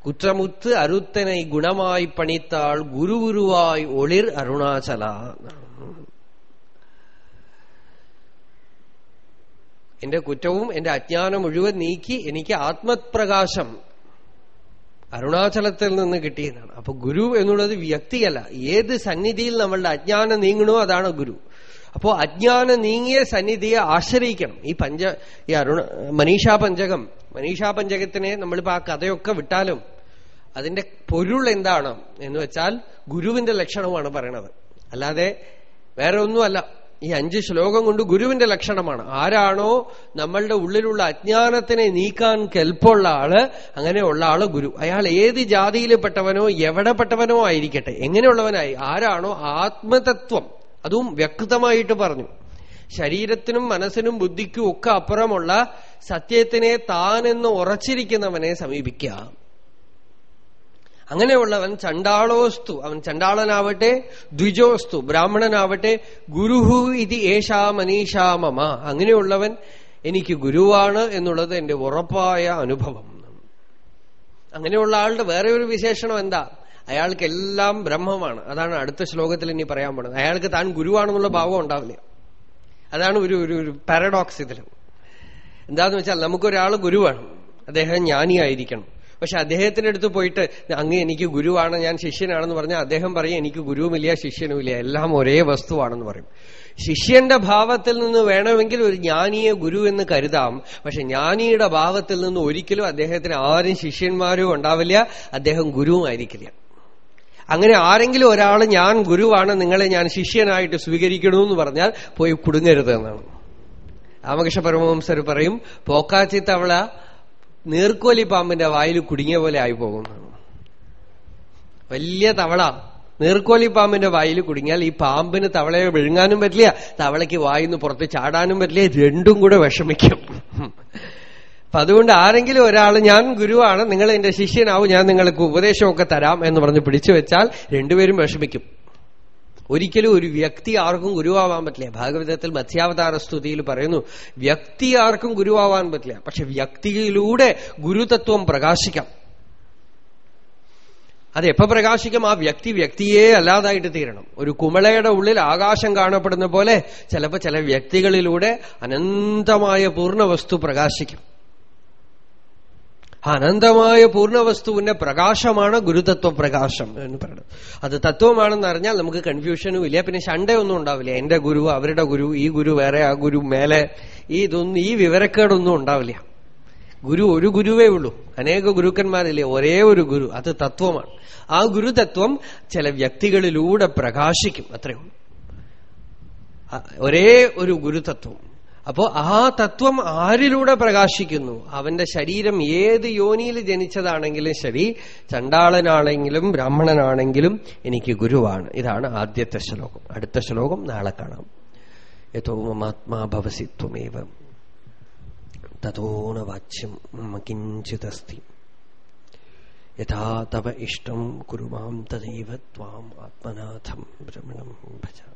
குற்றமுத்து அருத்தனை குணமாய் பணித்தாள் குரு குருவாய் ஒளிர் அருணாச்சலா എന്റെ കുറ്റവും എന്റെ അജ്ഞാനം മുഴുവൻ നീക്കി എനിക്ക് ആത്മപ്രകാശം അരുണാചലത്തിൽ നിന്ന് കിട്ടിയതാണ്. അപ്പൊ ഗുരു എന്നുള്ളത് വ്യക്തിയല്ല. ഏത് സന്നിധിയിൽ നമ്മളുടെ അജ്ഞാനം നീങ്ങണോ അതാണ് ഗുരു. അപ്പോ അജ്ഞാനം നീങ്ങിയ സന്നിധിയെ ആശ്രയിക്കണം. ഈ പഞ്ച ഈ അരുണ മനീഷാ പഞ്ചകം. മനീഷാ പഞ്ചകത്തിനെ നമ്മളിപ്പോ ആ കഥയൊക്കെ വിട്ടാലും അതിന്റെ പൊരുൾ എന്താണ് എന്ന് വെച്ചാൽ ഗുരുവിന്റെ ലക്ഷണമാണ് പറയണത്. അല്ലാതെ വേറെ ഒന്നുമല്ല ഈ അഞ്ച് ശ്ലോകം കൊണ്ട് ഗുരുവിന്റെ ലക്ഷണമാണ്. ആരാണോ നമ്മളുടെ ഉള്ളിലുള്ള അജ്ഞാനത്തിനെ നീക്കാൻ കെൽപ്പുള്ള ആൾ അങ്ങനെയുള്ള ആൾ ഗുരു. അയാൾ ഏത് ജാതിയിൽപ്പെട്ടവനോ എവിടെപ്പെട്ടവനോ ആയിരിക്കട്ടെ. എങ്ങനെയുള്ളവനായി? ആരാണോ ആത്മതത്വം. അതും വ്യക്തമായിട്ട് പറഞ്ഞു. ശരീരത്തിനും മനസ്സിനും ബുദ്ധിക്കും ഒക്കെ അപ്പുറമുള്ള സത്യത്തിനെ താനെന്ന് ഉറച്ചിരിക്കുന്നവനെ സമീപിക്കുക അങ്ങനെയുള്ളവൻ ചണ്ടാളോസ്തു. അവൻ ചണ്ടാളനാവട്ടെ ദ്വിജോസ്തു ബ്രാഹ്മണനാവട്ടെ ഗുരുഹു ഇത് ഏഷാ മനീഷാ മമ അങ്ങനെയുള്ളവൻ എനിക്ക് ഗുരുവാണ് എന്നുള്ളത് എന്റെ ഉറപ്പായ അനുഭവം. അങ്ങനെയുള്ള ആളുടെ വേറെ ഒരു വിശേഷണം എന്താ? അയാൾക്ക് എല്ലാം ബ്രഹ്മമാണ്. അതാണ് അടുത്ത ശ്ലോകത്തിൽ ഇനി പറയാൻ പോണത് അയാൾക്ക് താൻ ഗുരുവാണെന്നുള്ള ഭാവം ഉണ്ടാവില്ല. അതാണ് ഒരു ഒരു പാരഡോക്സ് ഇതിൽ എന്താന്ന് വെച്ചാൽ നമുക്കൊരാൾ ഗുരുവാണ്. അദ്ദേഹം ജ്ഞാനിയായിരിക്കണം. പക്ഷെ അദ്ദേഹത്തിന്റെ അടുത്ത് പോയിട്ട് അങ്ങ് എനിക്ക് ഗുരുവാണ് ഞാൻ ശിഷ്യനാണെന്ന് പറഞ്ഞാൽ അദ്ദേഹം പറയും എനിക്ക് ഗുരുവുമില്ല ശിഷ്യനുമില്ല എല്ലാം ഒരേ വസ്തുവാണെന്ന് പറയും. ശിഷ്യന്റെ ഭാവത്തിൽ നിന്ന് വേണമെങ്കിൽ ഒരു ജ്ഞാനിയെ ഗുരു എന്ന് കരുതാം പക്ഷെ ജ്ഞാനിയുടെ ഭാവത്തിൽ നിന്ന് ഒരിക്കലും അദ്ദേഹത്തിന് ആരും ശിഷ്യന്മാരും ഉണ്ടാവില്ല അദ്ദേഹം ഗുരുവുമായിരിക്കില്ല. അങ്ങനെ ആരെങ്കിലും ഒരാൾ ഞാൻ ഗുരുവാണ് നിങ്ങളെ ഞാൻ ശിഷ്യനായിട്ട് സ്വീകരിക്കണമെന്ന് പറഞ്ഞാൽ പോയി കുടുങ്ങരുത് എന്നാണ്. രാമകൃഷ്ണ പരമവംസർ പറയും പോക്കാച്ചി തവള നീർക്കോലി പാമ്പിന്റെ വായിൽ കുടുങ്ങിയ പോലെ ആയി പോകുന്നതാണ് വലിയ തവള. നീർക്കോലി പാമ്പിന്റെ വായിൽ കുടുങ്ങിയാൽ ഈ പാമ്പിന് തവളയെ വിഴുങ്ങാനും പറ്റില്ല തവളയ്ക്ക് വായിന്ന് പുറത്ത് ചാടാനും പറ്റില്ല രണ്ടും കൂടെ വിഷമിക്കും. അപ്പൊ അതുകൊണ്ട് ആരെങ്കിലും ഒരാൾ ഞാൻ ഗുരുവാണ് നിങ്ങൾ എന്റെ ശിഷ്യനാവും ഞാൻ നിങ്ങൾക്ക് ഉപദേശമൊക്കെ തരാം എന്ന് പറഞ്ഞ് പിടിച്ചു വെച്ചാൽ രണ്ടുപേരും വിഷമിക്കും. ഒരിക്കലും ഒരു വ്യക്തി ആർക്കും ഗുരുവാവാൻ പറ്റില്ല. ഭാഗവതത്തിൽ മത്സ്യാവതാര സ്തുതിയിൽ പറയുന്നു വ്യക്തി ആർക്കും ഗുരുവാവാൻ പറ്റില്ല. പക്ഷെ വ്യക്തിയിലൂടെ ഗുരുതത്വം പ്രകാശിക്കാം. അത് എപ്പോ പ്രകാശിക്കും? ആ വ്യക്തി വ്യക്തിയെ അല്ലാതായിട്ട് തീരണം. ഒരു കുമളയുടെ ഉള്ളിൽ ആകാശം കാണപ്പെടുന്ന പോലെ ചിലപ്പോൾ ചില വ്യക്തികളിലൂടെ അനന്തമായ പൂർണ വസ്തു പ്രകാശിക്കും. അനന്തമായ പൂർണവസ്തുവിന്റെ പ്രകാശമാണ് ഗുരുതത്വ പ്രകാശം എന്ന് പറയുന്നത്. അത് തത്വമാണെന്ന് അറിഞ്ഞാൽ നമുക്ക് കൺഫ്യൂഷനും ഇല്ല. പിന്നെ ശണ്ടയൊന്നും ഉണ്ടാവില്ല. എന്റെ ഗുരു അവരുടെ ഗുരു ഈ ഗുരു വേറെ ആ ഗുരു മേലെ ഈ ഇതൊന്നും ഈ വിവരക്കേടൊന്നും ഉണ്ടാവില്ല. ഗുരു ഒരു ഗുരുവേ ഉള്ളൂ. അനേക ഗുരുക്കന്മാരില്ലേ? ഒരേ ഒരു ഗുരു. അത് തത്വമാണ്. ആ ഗുരുതത്വം ചില വ്യക്തികളിലൂടെ പ്രകാശിക്കും. അത്രയേ ഉള്ളൂ. ഒരേ ഒരു ഗുരുതത്വം. അപ്പോ ആ തത്വം ആരിലൂടെ പ്രകാശിക്കുന്നു? അവന്റെ ശരീരം ഏത് യോനിയിൽ ജനിച്ചതാണെങ്കിലും ശരി ചണ്ടാളനാണെങ്കിലും ബ്രാഹ്മണനാണെങ്കിലും എനിക്ക് ഗുരുവാണ്. ഇതാണ് ആദ്യത്തെ ശ്ലോകം. അടുത്ത ശ്ലോകം നാളെ കാണാം. യഥോ മമാത്മാ ഭവസി ത്വമേവ തഥോന വാച്യം യഥാ തവ ഇഷ്ടം കുരുമാം തദൈവ ത്വാം ആത്മനാഥം ഭ്രമണം ഭജ